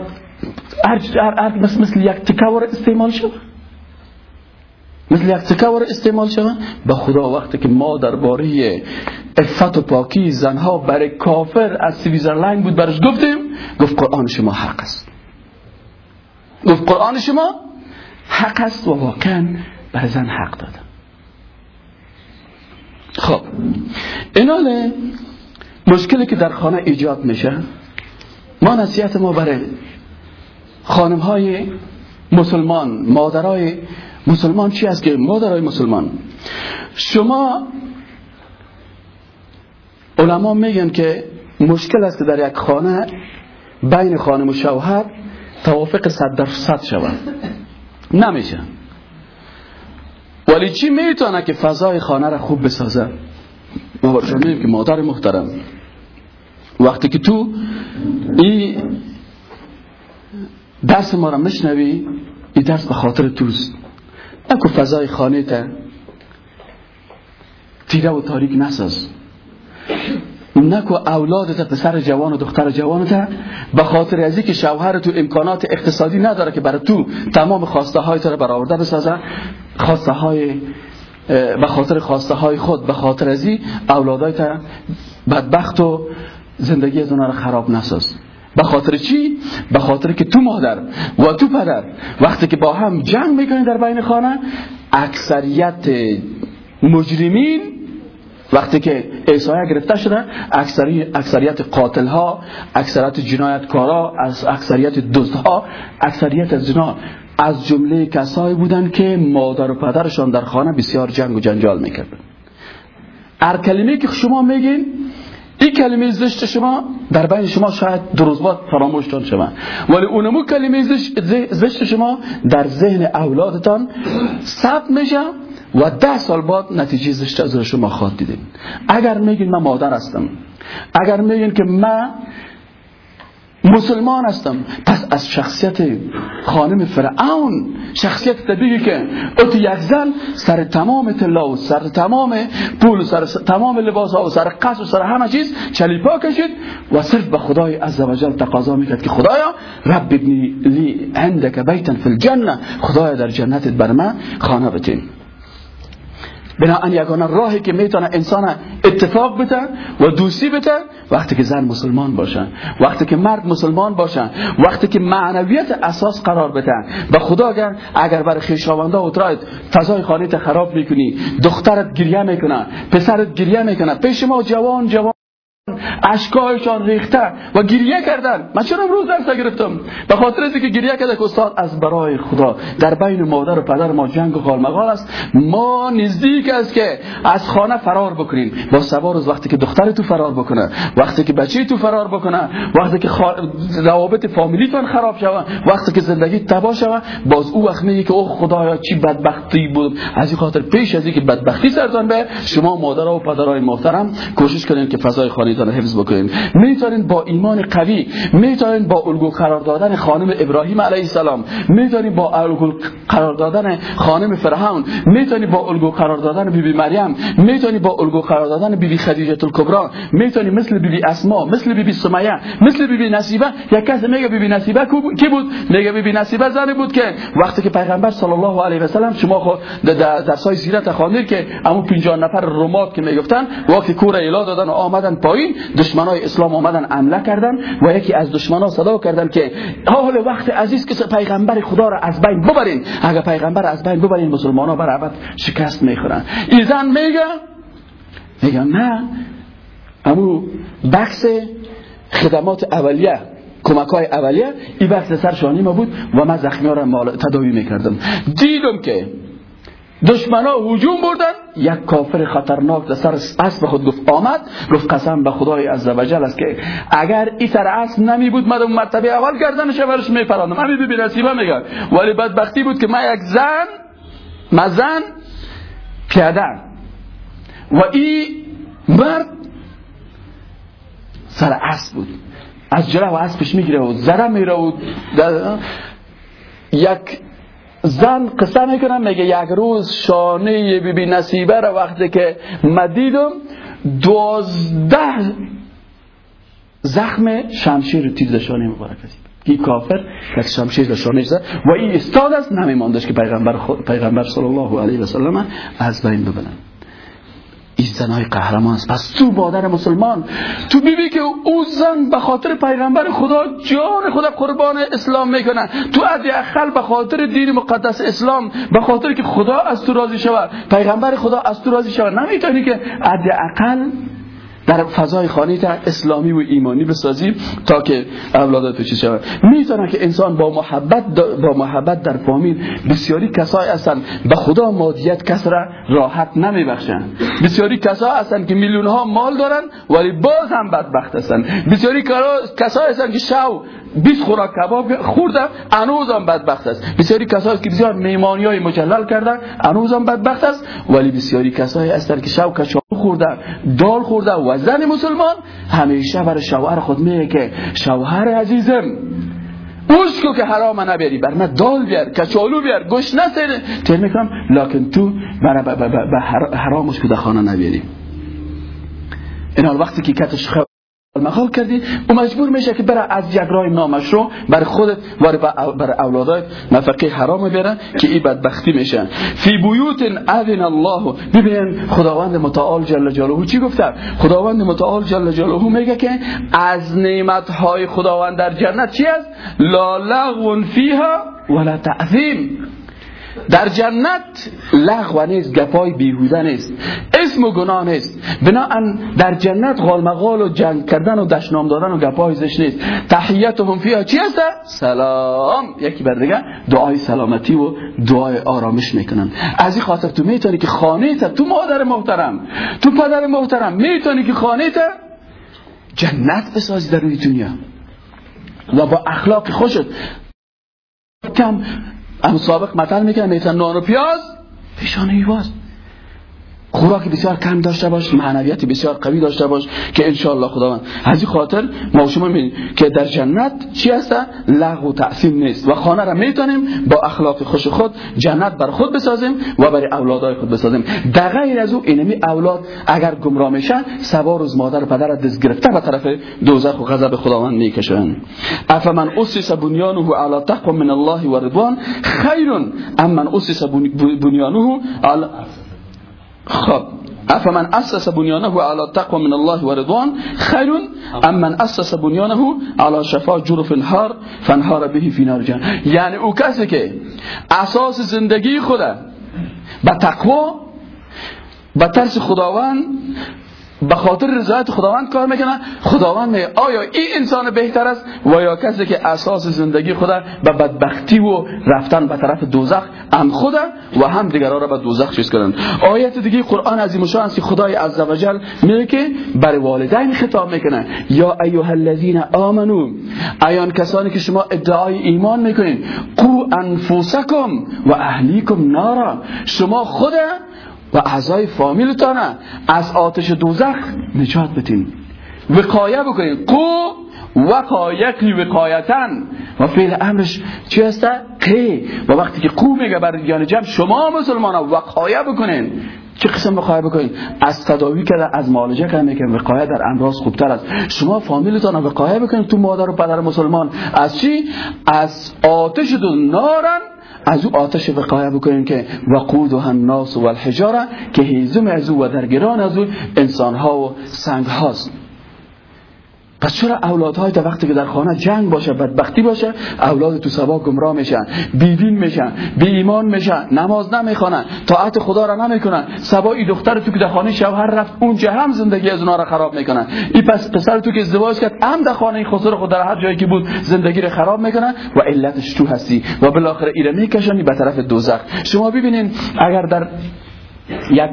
مثل, مثل یک تکور استعمال شد. مثل یک تکور استعمال شود به خدا وقتی که ما درباره افت و پاکی زنها برای کافر از سویزرلند بود برش گفتیم گفت قرآن شما حق است. گفت قرآن شما حق است و واقعا بر زن حق داده. خب ایناله مشکلی که در خانه ایجاد میشه. ما نصیحت ما برای خانم های مسلمان مادرای مسلمان چی است که مادرای مسلمان؟ شما علما میگن که مشکل است که در یک خانه بین خانم و شوهر توافق صد درصد شود. نمیشه. ولی چی می‌تونه که فضای خانه را خوب بسازه؟ ما میگیم که مادر محترم. وقتی که تو این درس ما را مشنوی این درس به خاطر توست. نکو فضای خانه تا تیره و تاریک نساز. نکو اولادت پسر جوان و دختر جوانت به خاطر ازی که شوهر تو امکانات اقتصادی نداره که برای تو تمام خواسته های تو رو برآورده بسازه خواسته های به خاطر خواسته های خود به خاطر ازی اولادای تا بدبخت و زندگی از رو خراب نساز. به خاطر چی؟ به خاطر که تو مادر و تو پدر وقتی که با هم جنگ می‌کنید در بین خانه اکثریت مجرمین وقتی که احسایه گرفته شده اکثریت قاتل ها اکثریت جنایتکارا اکثریت دزدها اکثریت از جنا از جمله کسایی بودند که مادر و پدرشان در خانه بسیار جنگ و جنجال می‌کردن هر کلمه که شما میگین این کلمه زشت شما در بین شما شاید دو روز بعد فراموش شما ولی اونمو کلمه زشت شما در ذهن اولادتان ثبت میشه و ده سال بعد نتیجه زشت از شما خواهد دیدین. اگر میگین من مادر هستم اگر میگین که من مسلمان هستم. پس از شخصیت خانم فرعون شخصیت طبیعی که ات یک زن سر تمام طلا و سر تمام پول و سر تمام لباس ها و سر قصد و سر همه چیز چلیپا کشید و صرف به خدای عزوجل تقاضا می‌کرد که خدایا رب ابنی لی عندك بیتا فی الجنه خدایا در جنتت بر من خانه بتین بنابراین یگانه راهی که می‌تونه انسان اتفاق بده و دوستی بده. وقتی که زن مسلمان باشن وقتی که مرد مسلمان باشن وقتی که معنویت اساس قرار بدن و خدا اگر اگر برای خیشاونده اتراید فضای خانه خراب می‌کنی دخترت گریه می‌کنه پسرت گریه می‌کنه پیش ما جوان جوان اشکایشان ریخته و گریه کردن. من چرا امروز درس گرفتم به خاطر اینکه که گریه کرده که استاد از برای خدا در بین مادر و پدر ما جنگ و خالمغال است. ما نزدیک است که از خانه فرار بکنیم. با سوار از وقتی که دختر تو فرار بکنه وقتی که بچه تو فرار بکنه وقتی که روابط فامیلیتون خراب شوه وقتی که زندگی تباه شوه باز او وقت میگه که او خدایا چی بدبختی بود. از این خاطر پیش از اینکه بدبختی سرتان به شما مادر و پدرای محترم کوشش کنین که فضای خانه می‌تونید حفظ بکنید می‌تونید با ایمان قوی می‌تونید با الگو قرار دادن خانم ابراهیم علیه السلام می‌تونید با الگو قرار دادن خانم فرعون می‌تونید با الگو قرار دادن بیبی بی مریم می‌تونید با الگو قرار دادن بیبی بی خدیجه الکبرا می‌تونید مثل بیبی بی اسما مثل بیبی بی سمیه مثل بیبی بی نصیبه یک کس میگه بیبی بی نصیبه کی بود؟ میگه بیبی بی نصیبه زنی بود که. وقتی که پیغمبر صلی الله علیه و سلم شما خود در سای سیرت خواندید که امو 50 نفر رومات که می‌گفتن وقتی کور ایلا دادن و آمدن پایین. دشمنای اسلام آمدن عمله کردن و یکی از دشمنا صدا کردن که حال وقت عزیز که پیغمبر خدا را از بین ببرین. اگر پیغمبر از بین ببرین مسلمان ها بر شکست می‌خورن. این زن میگه میگه نه امو بخش خدمات اولیه کمک های اولیه این بخش سر شانی ما بود و من زخمی ها را تداوی می‌کردم. دیدم که دشمنا هجوم بردن. یک کافر خطرناک در سر اسب خود گفت آمد. گفت قسم به خدای عزوجل است که اگر این سر اسب نمی بود من مرتبه اول گردنش ورش میپراندم همین بی نصیبه میگن. ولی بدبختی بود که من یک زن مزن پیاده و این مرد سر اسب بود. از جلو اسبش می‌گیره و زره میره و یک زن قصه می‌کنم میگه یک روز شانه بی نصیبه را وقتی که مدیدم دوازده زخم شمشیر تیر در شانه مبارک است. این کافر که شمشیر در شانه زد و این استاد است. نمیماندش که پیغمبر, پیغمبر صلی الله علیه و سلم از بین ببنن این زنهای قهرمان است. پس تو مادر مسلمان تو بیبی که او زن به خاطر پیغمبر خدا جان خدا قربان اسلام می‌کنن تو از اخل به خاطر دین مقدس اسلام به خاطر که خدا از تو راضی شود پیغمبر خدا از تو راضی شود. نمی‌تونی که از اقل در فضای خانه اسلامی و ایمانی بسازیم تا که اولادات پیچیده شود. می‌تونن که انسان با محبت با محبت در فامیل بسیاری کسای هستن. به خدا مادیت کس را راحت نمیبخشن. بسیاری کسا هستن که میلیون ها مال دارن ولی باز هم بدبخت هستن. بسیاری کسای هستن که شو 20 خوراک کباب خوردن هنوز هم بدبخت است. بسیاری کسایی که بسیار میمانی های مجلل کردن هنوز هم بدبخت است. ولی بسیاری کسایی هستن که شو کچالو خوردن دال خوردن و زن مسلمان همیشه برای شوهر خود میگه که شوهر عزیزم اوشکو که حرام نبیاری بر من دال بیار کچالو بیار گوش نسیر تیر می‌کنم لکن تو به حرامش که در خانه نبیاری این وقتی که کتش مخال کردی و مجبور میشه که برای از یک راه نامشروع برای خودت و برای اولادات نفقه حرام بیارن که این بدبختی میشن فی بیوت اذن الله. ببین خداوند متعال جل جلاله چی گفته؟ خداوند متعال جل جلاله میگه که از نعمت های خداوند در جنت چی است؟ لا لغو فیها ولا تعظیم. در جنت لغو نیست گپای بیهوده نیست اسم و گناه نیست. بناهن در جنت غالمغال و جنگ کردن و دشنام دادن و گپای زش نیست. هم فیها چی هست؟ سلام. یکی بر دیگه دعای سلامتی و دعای آرامش می‌کنن. از این خاطر تو می‌تونی که خانه تا تو مادر محترم تو پدر محترم می‌تونی که خانه تا جنت بسازی در روی دنیا. و با اخلاق خوشت. کم اما سابق مثل می‌کنم میتن نان و پیاز. پیشانه ایواز خوراک بسیار کم داشته باش معنویت بسیار قوی داشته باش که انشاءالله خداوند. از این خاطر ما شما که در جنت چی هست؟ لغو تأثیم نیست و خانه را می‌تونیم با اخلاق خوش خود جنت بر خود بسازیم و برای اولادای خود بسازیم. در غیر از او اینمی اولاد اگر گمراه میشن سبا روز مادر پدر دست گرفته به طرف دوزخ و غضب خداوند می‌کشن. افمن اسس بنیانه علی تقوى من الله و رضوان خیر ام من اسس بنیانه علی خب. افمن اسس بنیانه على تقوى من الله و رضوان خیر ام من اسس بنیانه على شفا جرف هار فانهار به فی نار یعنی او کسی که اساس زندگی خوده به تقوا به ترس خداوند به خاطر رضایت خداوند کار می‌کنه. خداوند میگه آیا این انسان بهتر است؟ و یا کسی که اساس زندگی خود به بدبختی و رفتن به طرف دوزخ هم خود و هم دیگران را به دوزخ چیز کردن آیت دیگه قرآن عظیم شان است که خدای عزوجل میگه که برای والدین خطاب می‌کنه. یا ایها الذین آمنو ایان کسانی که شما ادعای ایمان می‌کنین قو انفسکم و اهلیکم نارا. شما خود و اعضای فامیلتان از آتش دوزخ نجات بتین وقایه بکنین. قو وقایقی وقایتن و فعل امرش چی هسته؟ قی. و وقتی که قو میگه بر دیان جمع شما مسلمان ها وقایه بکنین. چه قسم وقایه بکنین؟ از تداوی کرده از معالجه کرده که وقایه در امراض خوبتر است. شما فامیلتان وقایه بکنین تو مادر و پدر مسلمان. از چی؟ از آتشتون نارن از او آتش وقایه بکنین که وقود و الناس و الحجاره که هیزم از او و درگران از او انسان ها و سنگ هاست پس چرا اولادهای در وقتی که در خانه جنگ باشه بدبختی باشه اولاد تو سبا گمراه میشن بیدین میشن بی ایمان میشن نماز نمی‌خوانن طاعت خدا را نمی‌کنن سبا ای دختر تو که در خانه شوهر رفت اونجا هم زندگی از اونها را خراب می‌کنن. این پس پسر تو که ازدواج کرد هم در خانه خسر خود در هر جایی که بود زندگی را خراب می‌کنن و علتش تو هستی و بالاخره ایره میکشنی به طرف دوزخ. شما ببینین اگر در یک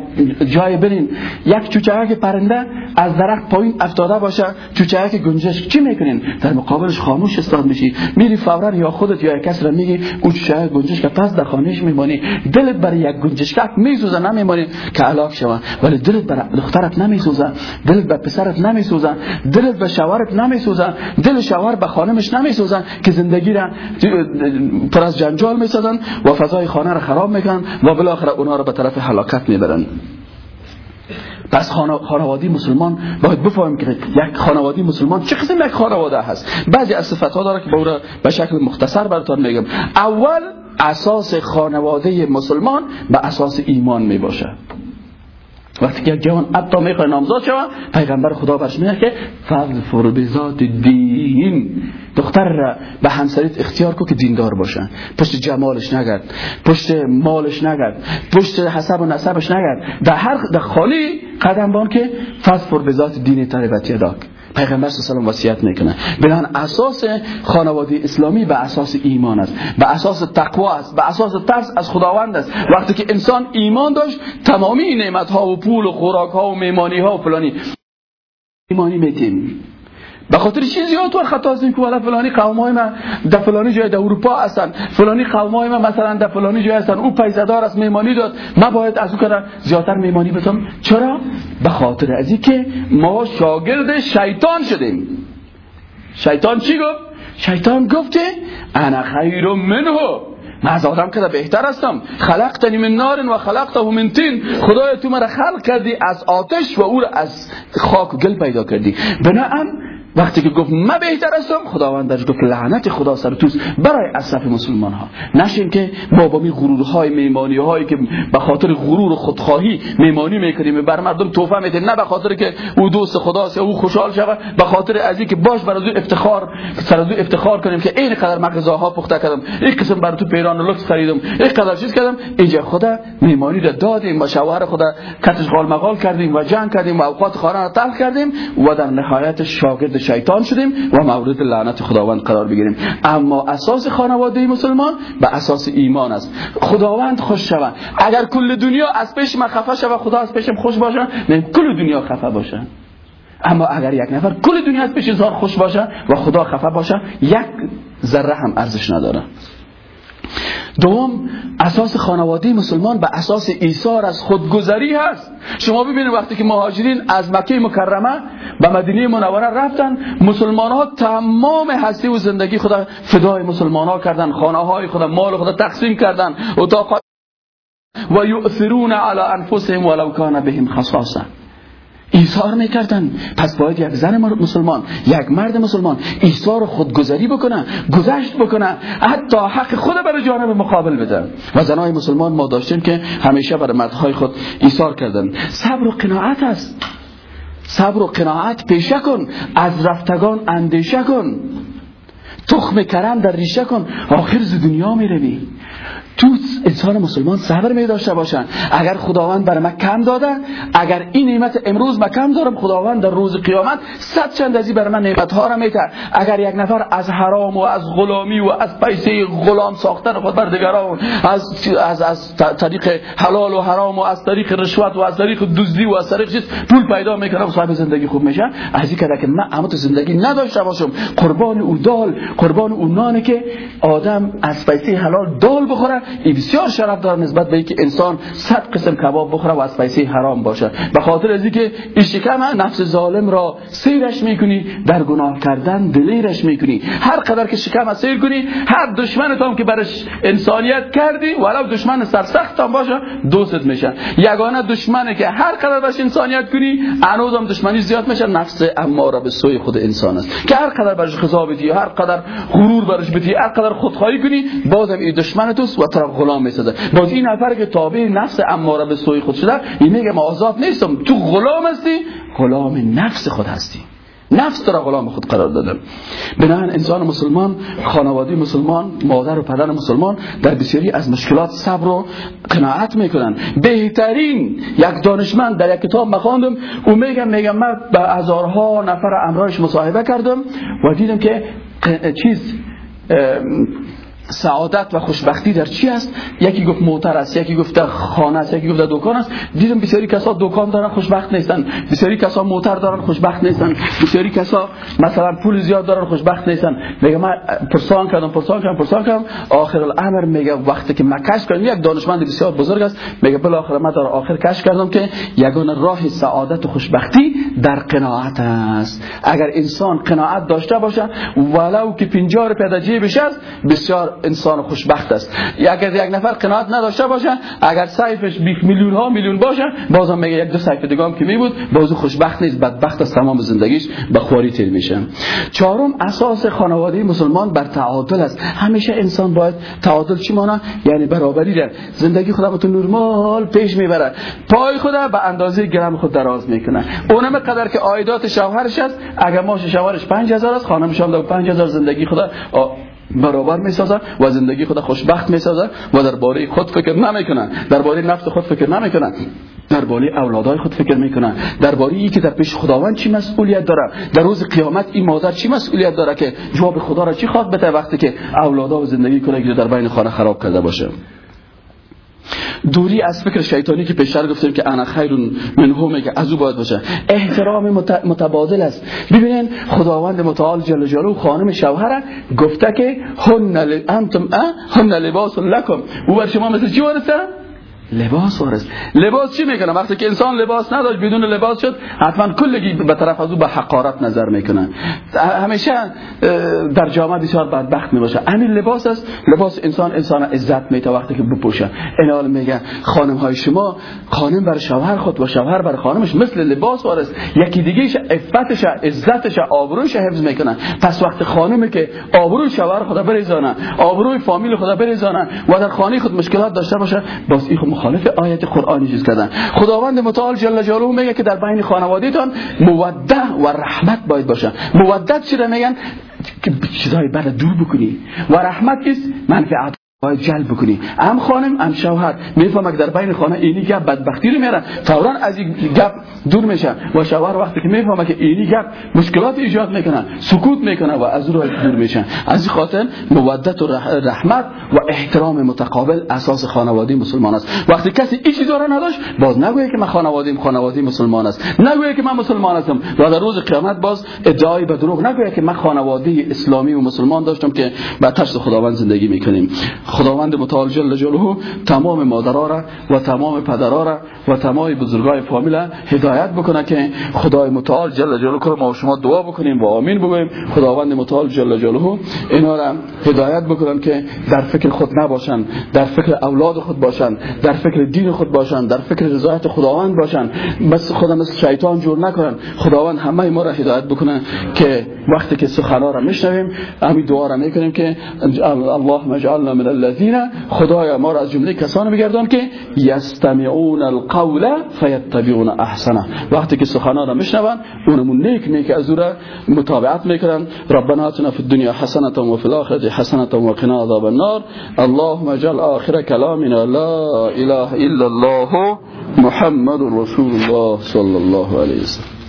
جای برین یک چوچهک پرنده از درخت پایین افتاده باشه چوچهک گنجش چی می‌کنین؟ در مقابلش خاموش استاد میشی. میری فورا یا خودت یا کس را میگی اون گنجش که پس در خانهش میمانی دلت برای یک گنجشک میسوزه نمیمانی که علاق شوه. ولی دلت برای دخترت نمیسوزه. دلت به پسرت نمیسوزه. دلت به شوهرت نمیسوزه. دل شوهر به خانمش نمیسوزه که زندگی را پر از جنجال می‌سازن و فضای خانه را خراب می‌کنن و بالاخره اونها را به طرف هلاکت می‌برن پس خانوادی مسلمان باید بفهمیم که یک خانوادی مسلمان چه قسم یک خانواده هست. بعضی از صفت ها داره که با به شکل مختصر براتون میگم. اول اساس خانواده مسلمان به اساس ایمان می باشه وقتی که یک جوان حتی می‌خواد نامزاد شود پیغمبر خدا برش میگه که فضل بذات دین دختر را به همسریت اختیار کن که دیندار باشن. پشت جمالش نگرد. پشت مالش نگرد. پشت حسب و نسبش نگرد. در هر در خالی قدم بان که فضل بذات دین تربت یداک پیغمبر صلی الله وصیت می‌کنه. بنان اساس خانواده اسلامی به اساس ایمان است. به اساس تقوا است. به اساس ترس از خداوند است. وقتی که انسان ایمان داشت تمامی نعمت ها و پول و خوراک ها و میمانی ها و فلانی. ایمانی میتیم. به خاطر چیزی زیاد تو خطا هستیم که فلانی قومای ما در فلانی جای در اروپا هستن. فلانی قومای ما مثلا در فلانی جای هستن. او پیزدار است میمانی داد. ما باید از او کار زیادتر میمانی بتم چرا؟ به خاطر از که ما شاگرد شیطان شدیم. شیطان چی گفت؟ شیطان گفت انا خیر منه. من از آدم که بهتر هستم. خلقتنی من نار و خلقته من تین. خدای تو مرا خلق کردی از آتش و او را از خاک و گل پیدا کردی. بنابراین وقتی که گفت من بهتر هستم خداوند درش گفت لعنت خدا سر توست برای اصف مسلمان ها نشین که ما با می غرورهای میمانی هایی که به خاطر غرور خودخواهی میمانی می‌کنیم بر مردم توفه میده نه به خاطر که او دوست خداست او خوشحال شود به خاطر از که باش بر از افتخار سر از افتخار کنیم که این قدر مغزاها پخته کردم این قسم بر تو پیران لکس خریدم این قدر چیز کردم. اینجا خدا میمانی را دادیم و شوهر خدا کتش غال مغال کردیم و جنگ کردیم و اوقات خانه را تلخ کردیم و در نهایت شاگرد شیطان شدیم و مورد لعنت خداوند قرار بگیریم. اما اساس خانواده مسلمان به اساس ایمان است. خداوند خوش شود اگر کل دنیا از پیش من خفه شود خدا از پیشم خوش باشه نه کل دنیا خفه باشه. اما اگر یک نفر کل دنیا از پیش زار خوش باشه و خدا خفه باشه یک ذره هم ارزش نداره. دوم اساس خانواده مسلمان به اساس ایثار از خودگذری هست. شما ببینید وقتی که مهاجرین از مکه مکرمه به مدینه منوره رفتن مسلمان ها تمام هستی و زندگی خدا فدای مسلمان ها کردن خانه های خدا مال خدا تقسیم کردن اتاق و یؤثرون علی انفسهم ولو کان بهم خصاصه ایثار می‌کردن. پس باید یک زن مسلمان یک مرد مسلمان ایثار خودگذری بکنه گذشت بکنه حتی حق خود برای جانب مقابل بده. و زنای مسلمان ما داشتیم که همیشه برای مردهای خود ایثار کردن. صبر و قناعت است. صبر و قناعت پیشه کن از رفتگان اندیشه کن. تخم کرم در ریشه کن. آخر ز دنیا می‌روی. تو انسان مسلمان صبر می داشته باشن. اگر خداوند بر من کم داده اگر این نعمت امروز من کم دارم خداوند در روز قیامت صد چند ازی بر من نعمت ها را میتر اگر یک نفر از حرام و از غلامی و از پیسه غلام ساختن خود بر دیگران از از از طریق حلال و حرام و از طریق رشوت و از طریق دزدی و از طریق چیز پول پیدا می‌کنه و صاحب زندگی خوب میشه. از این که من اما زندگی نداشته باشم. قربان او دال قربان او نانه که آدم از پیسه حلال دال بخوره این بسیار شرف داره نسبت به اینکه انسان صد قسم کباب بخوره و از پیسه حرام باشه. به خاطر از اینکه این شکم نفس ظالم را سیرش می‌کنی در گناه کردن دلیرش می‌کنی. هر قدر که شکم سیر کنی هر دشمنت هم که برش انسانیت کردی ولو دشمن سرسخت هم باشه دوست میشه. یگانه دشمنه که هر قدر برش انسانیت کنی هنوز هم دشمنی زیاد میشه. نفس اماره به سوی خود انسان است. که هر قدر برش خضا بدی هر قدر غرور برش بدی هر قدر خودخواهی کنی بازم این دشمن توست و طرف غلام می‌سازه باز این نفر که تابع نفس اماره به سوی خود شده این میگه ما آزاد نیستم. تو غلام هستی؟ غلام نفس خود هستی. نفس را غلام خود قرار داده. بنابراین انسان مسلمان خانواده مسلمان مادر و پدر مسلمان در بسیاری از مشکلات صبر و قناعت می‌کنن. بهترین یک دانشمند در یک کتاب مخواندم او میگم میگم من به هزارها نفر امرایش مصاحبه کردم و دیدم که چیز سعادت و خوشبختی در چی است؟ یکی گفت موتر است یکی گفت خانه است یکی گفت دکان است. دیدم بسیاری کسا دکان دارن خوشبخت نیستن بسیاری کسا موتر دارن خوشبخت نیستن بسیاری کسا مثلا پول زیاد دارن خوشبخت نیستن. میگه من پرسان کردم پرسان کردم پرسان کردم. آخر الامر میگه وقتی که من کش کردم یک دانشمند بسیار بزرگ است. میگه بالاخره من در آخر کش کردم که یگان راه سعادت و خوشبختی در قناعت است. اگر انسان قناعت داشته باشه ولو که 50 پیدا جیبش است بسیار انسان خوشبخت است. اگر یک نفر قناعت نداشته باشه اگر سایفش بیخ میلیون ها میلیون باشه بازم میگه یک دو سایف دیگه هم که می بود بازو خوشبخت نیست بدبخت است تمام زندگیش به خواری تیر میشه. چهارم اساس خانواده مسلمان بر تعادل است. همیشه انسان باید تعادل چی مانه یعنی برابری در زندگی خودم تو نرمال پیش می‌بره. پای خدا به اندازه گرم خود دراز می‌کنه. اونم قدر که عایدات شوهرش است. اگر ماش شوهرش 5000 است خانمش هم 5000 زندگی خدا برابر می‌سازن و زندگی خود خوشبخت می‌سازن و درباره خود فکر نمی‌کنن. درباره نفس خود فکر نمی‌کنن. درباره اولادای خود فکر می‌کنن. درباره ای که در پیش خداوند چی مسئولیت داره در روز قیامت این مادر چی مسئولیت داره که جواب خدا را چی خواد بده وقتی که اولادا و زندگی کنه که در بین خانه خراب کرده باشه؟ دوری از فکر شیطانی که پیشتر گفتیم که انا خیر من همه که از او باید باشه. احترام متبادل است. ببینین خداوند متعال جل جلاله خانم شوهر گفته که هن انتم هن لباس لکم. او بر شما مثل چی وارسته لباس وارد لباس چی می‌کنه وقتی که انسان لباس نداشت بدون لباس شد حتما کلگی به طرف از او به حقارت نظر می‌کنن. همیشه در جامعه بسیار بدبخت می‌باشه. همین لباس است. لباس انسان انسان عزت میته وقتی که بپوشه. این حال میگه خانم های شما خانم بر شوهر خود و شوهر بر خانمش مثل لباس وارد یکی دیگه عفتش عزتش آبروش حفظ می‌کنن. پس وقت خانمی که آبروی شوهر خدا بریزانه آبروی فامیل خدا بریزانه و در خانه خود مشکلات داشته باشه باز این مخالف آیت قرآنی چیز کردن. خداوند متعال جل جلاله میگه که در بین خانوادهتان موده و رحمت باید باشه مودت چی میگن؟ که چیزای بعد دور بکنی. و رحمت کیست؟ منفعت. باید جلب بکنی. ام خانم ام شوهر. می‌فهمه که در بین خانه اینی گپ بدبختی رو میارن فورا از این گپ دور میشن و شوهر وقتی که می‌فهمه که اینی گپ مشکلات ایجاد می‌کنن سکوت می‌کنه و از رو دور میشن از این خاطر مودت و رحمت و احترام متقابل اساس خانواده مسلمان است. وقتی کسی این چیزا رو نداشت باز نگویه که من خانواده‌ام خانواده مسلمان است. نگویه که من مسلمان هستم. و در روز قیامت باز ادعای به دروغ نگویه که من خانواده اسلامی و مسلمان داشتم که با ترس خداوند زندگی می‌کنیم. خداوند متعال جل جلاله تمام مادرها را و تمام پدرها را و تمام بزرگای فامیل هدایت بکنه که خدای متعال جل جلاله ما و شما دعا بکنیم و آمین بگویم خداوند متعال جل جلاله اینا را هدایت بکنن که در فکر خود نباشن در فکر اولاد خود باشن در فکر دین خود باشن در فکر رضایت خداوند باشن بس خدا مثل شیطان جور نکنن خداوند همه ما را هدایت بکنه که وقتی که سخنا را میشنویم همین دعا را می‌کنیم که الله مجعلنا من الذين خدایا ما را از جمله کسان بگردان که یستمعون القول فیتبعون احسنه. وقتی که سخنا را میشنون اونمون نیک نیک از او متابعت می‌کنن. ربنا اتنا فی الدنیا حسنه و فی الاخره حسنه و قنا عذاب النار. اللهم اجعل آخر كلامنا لا اله الا الله محمد رسول الله صلى الله عليه وسلم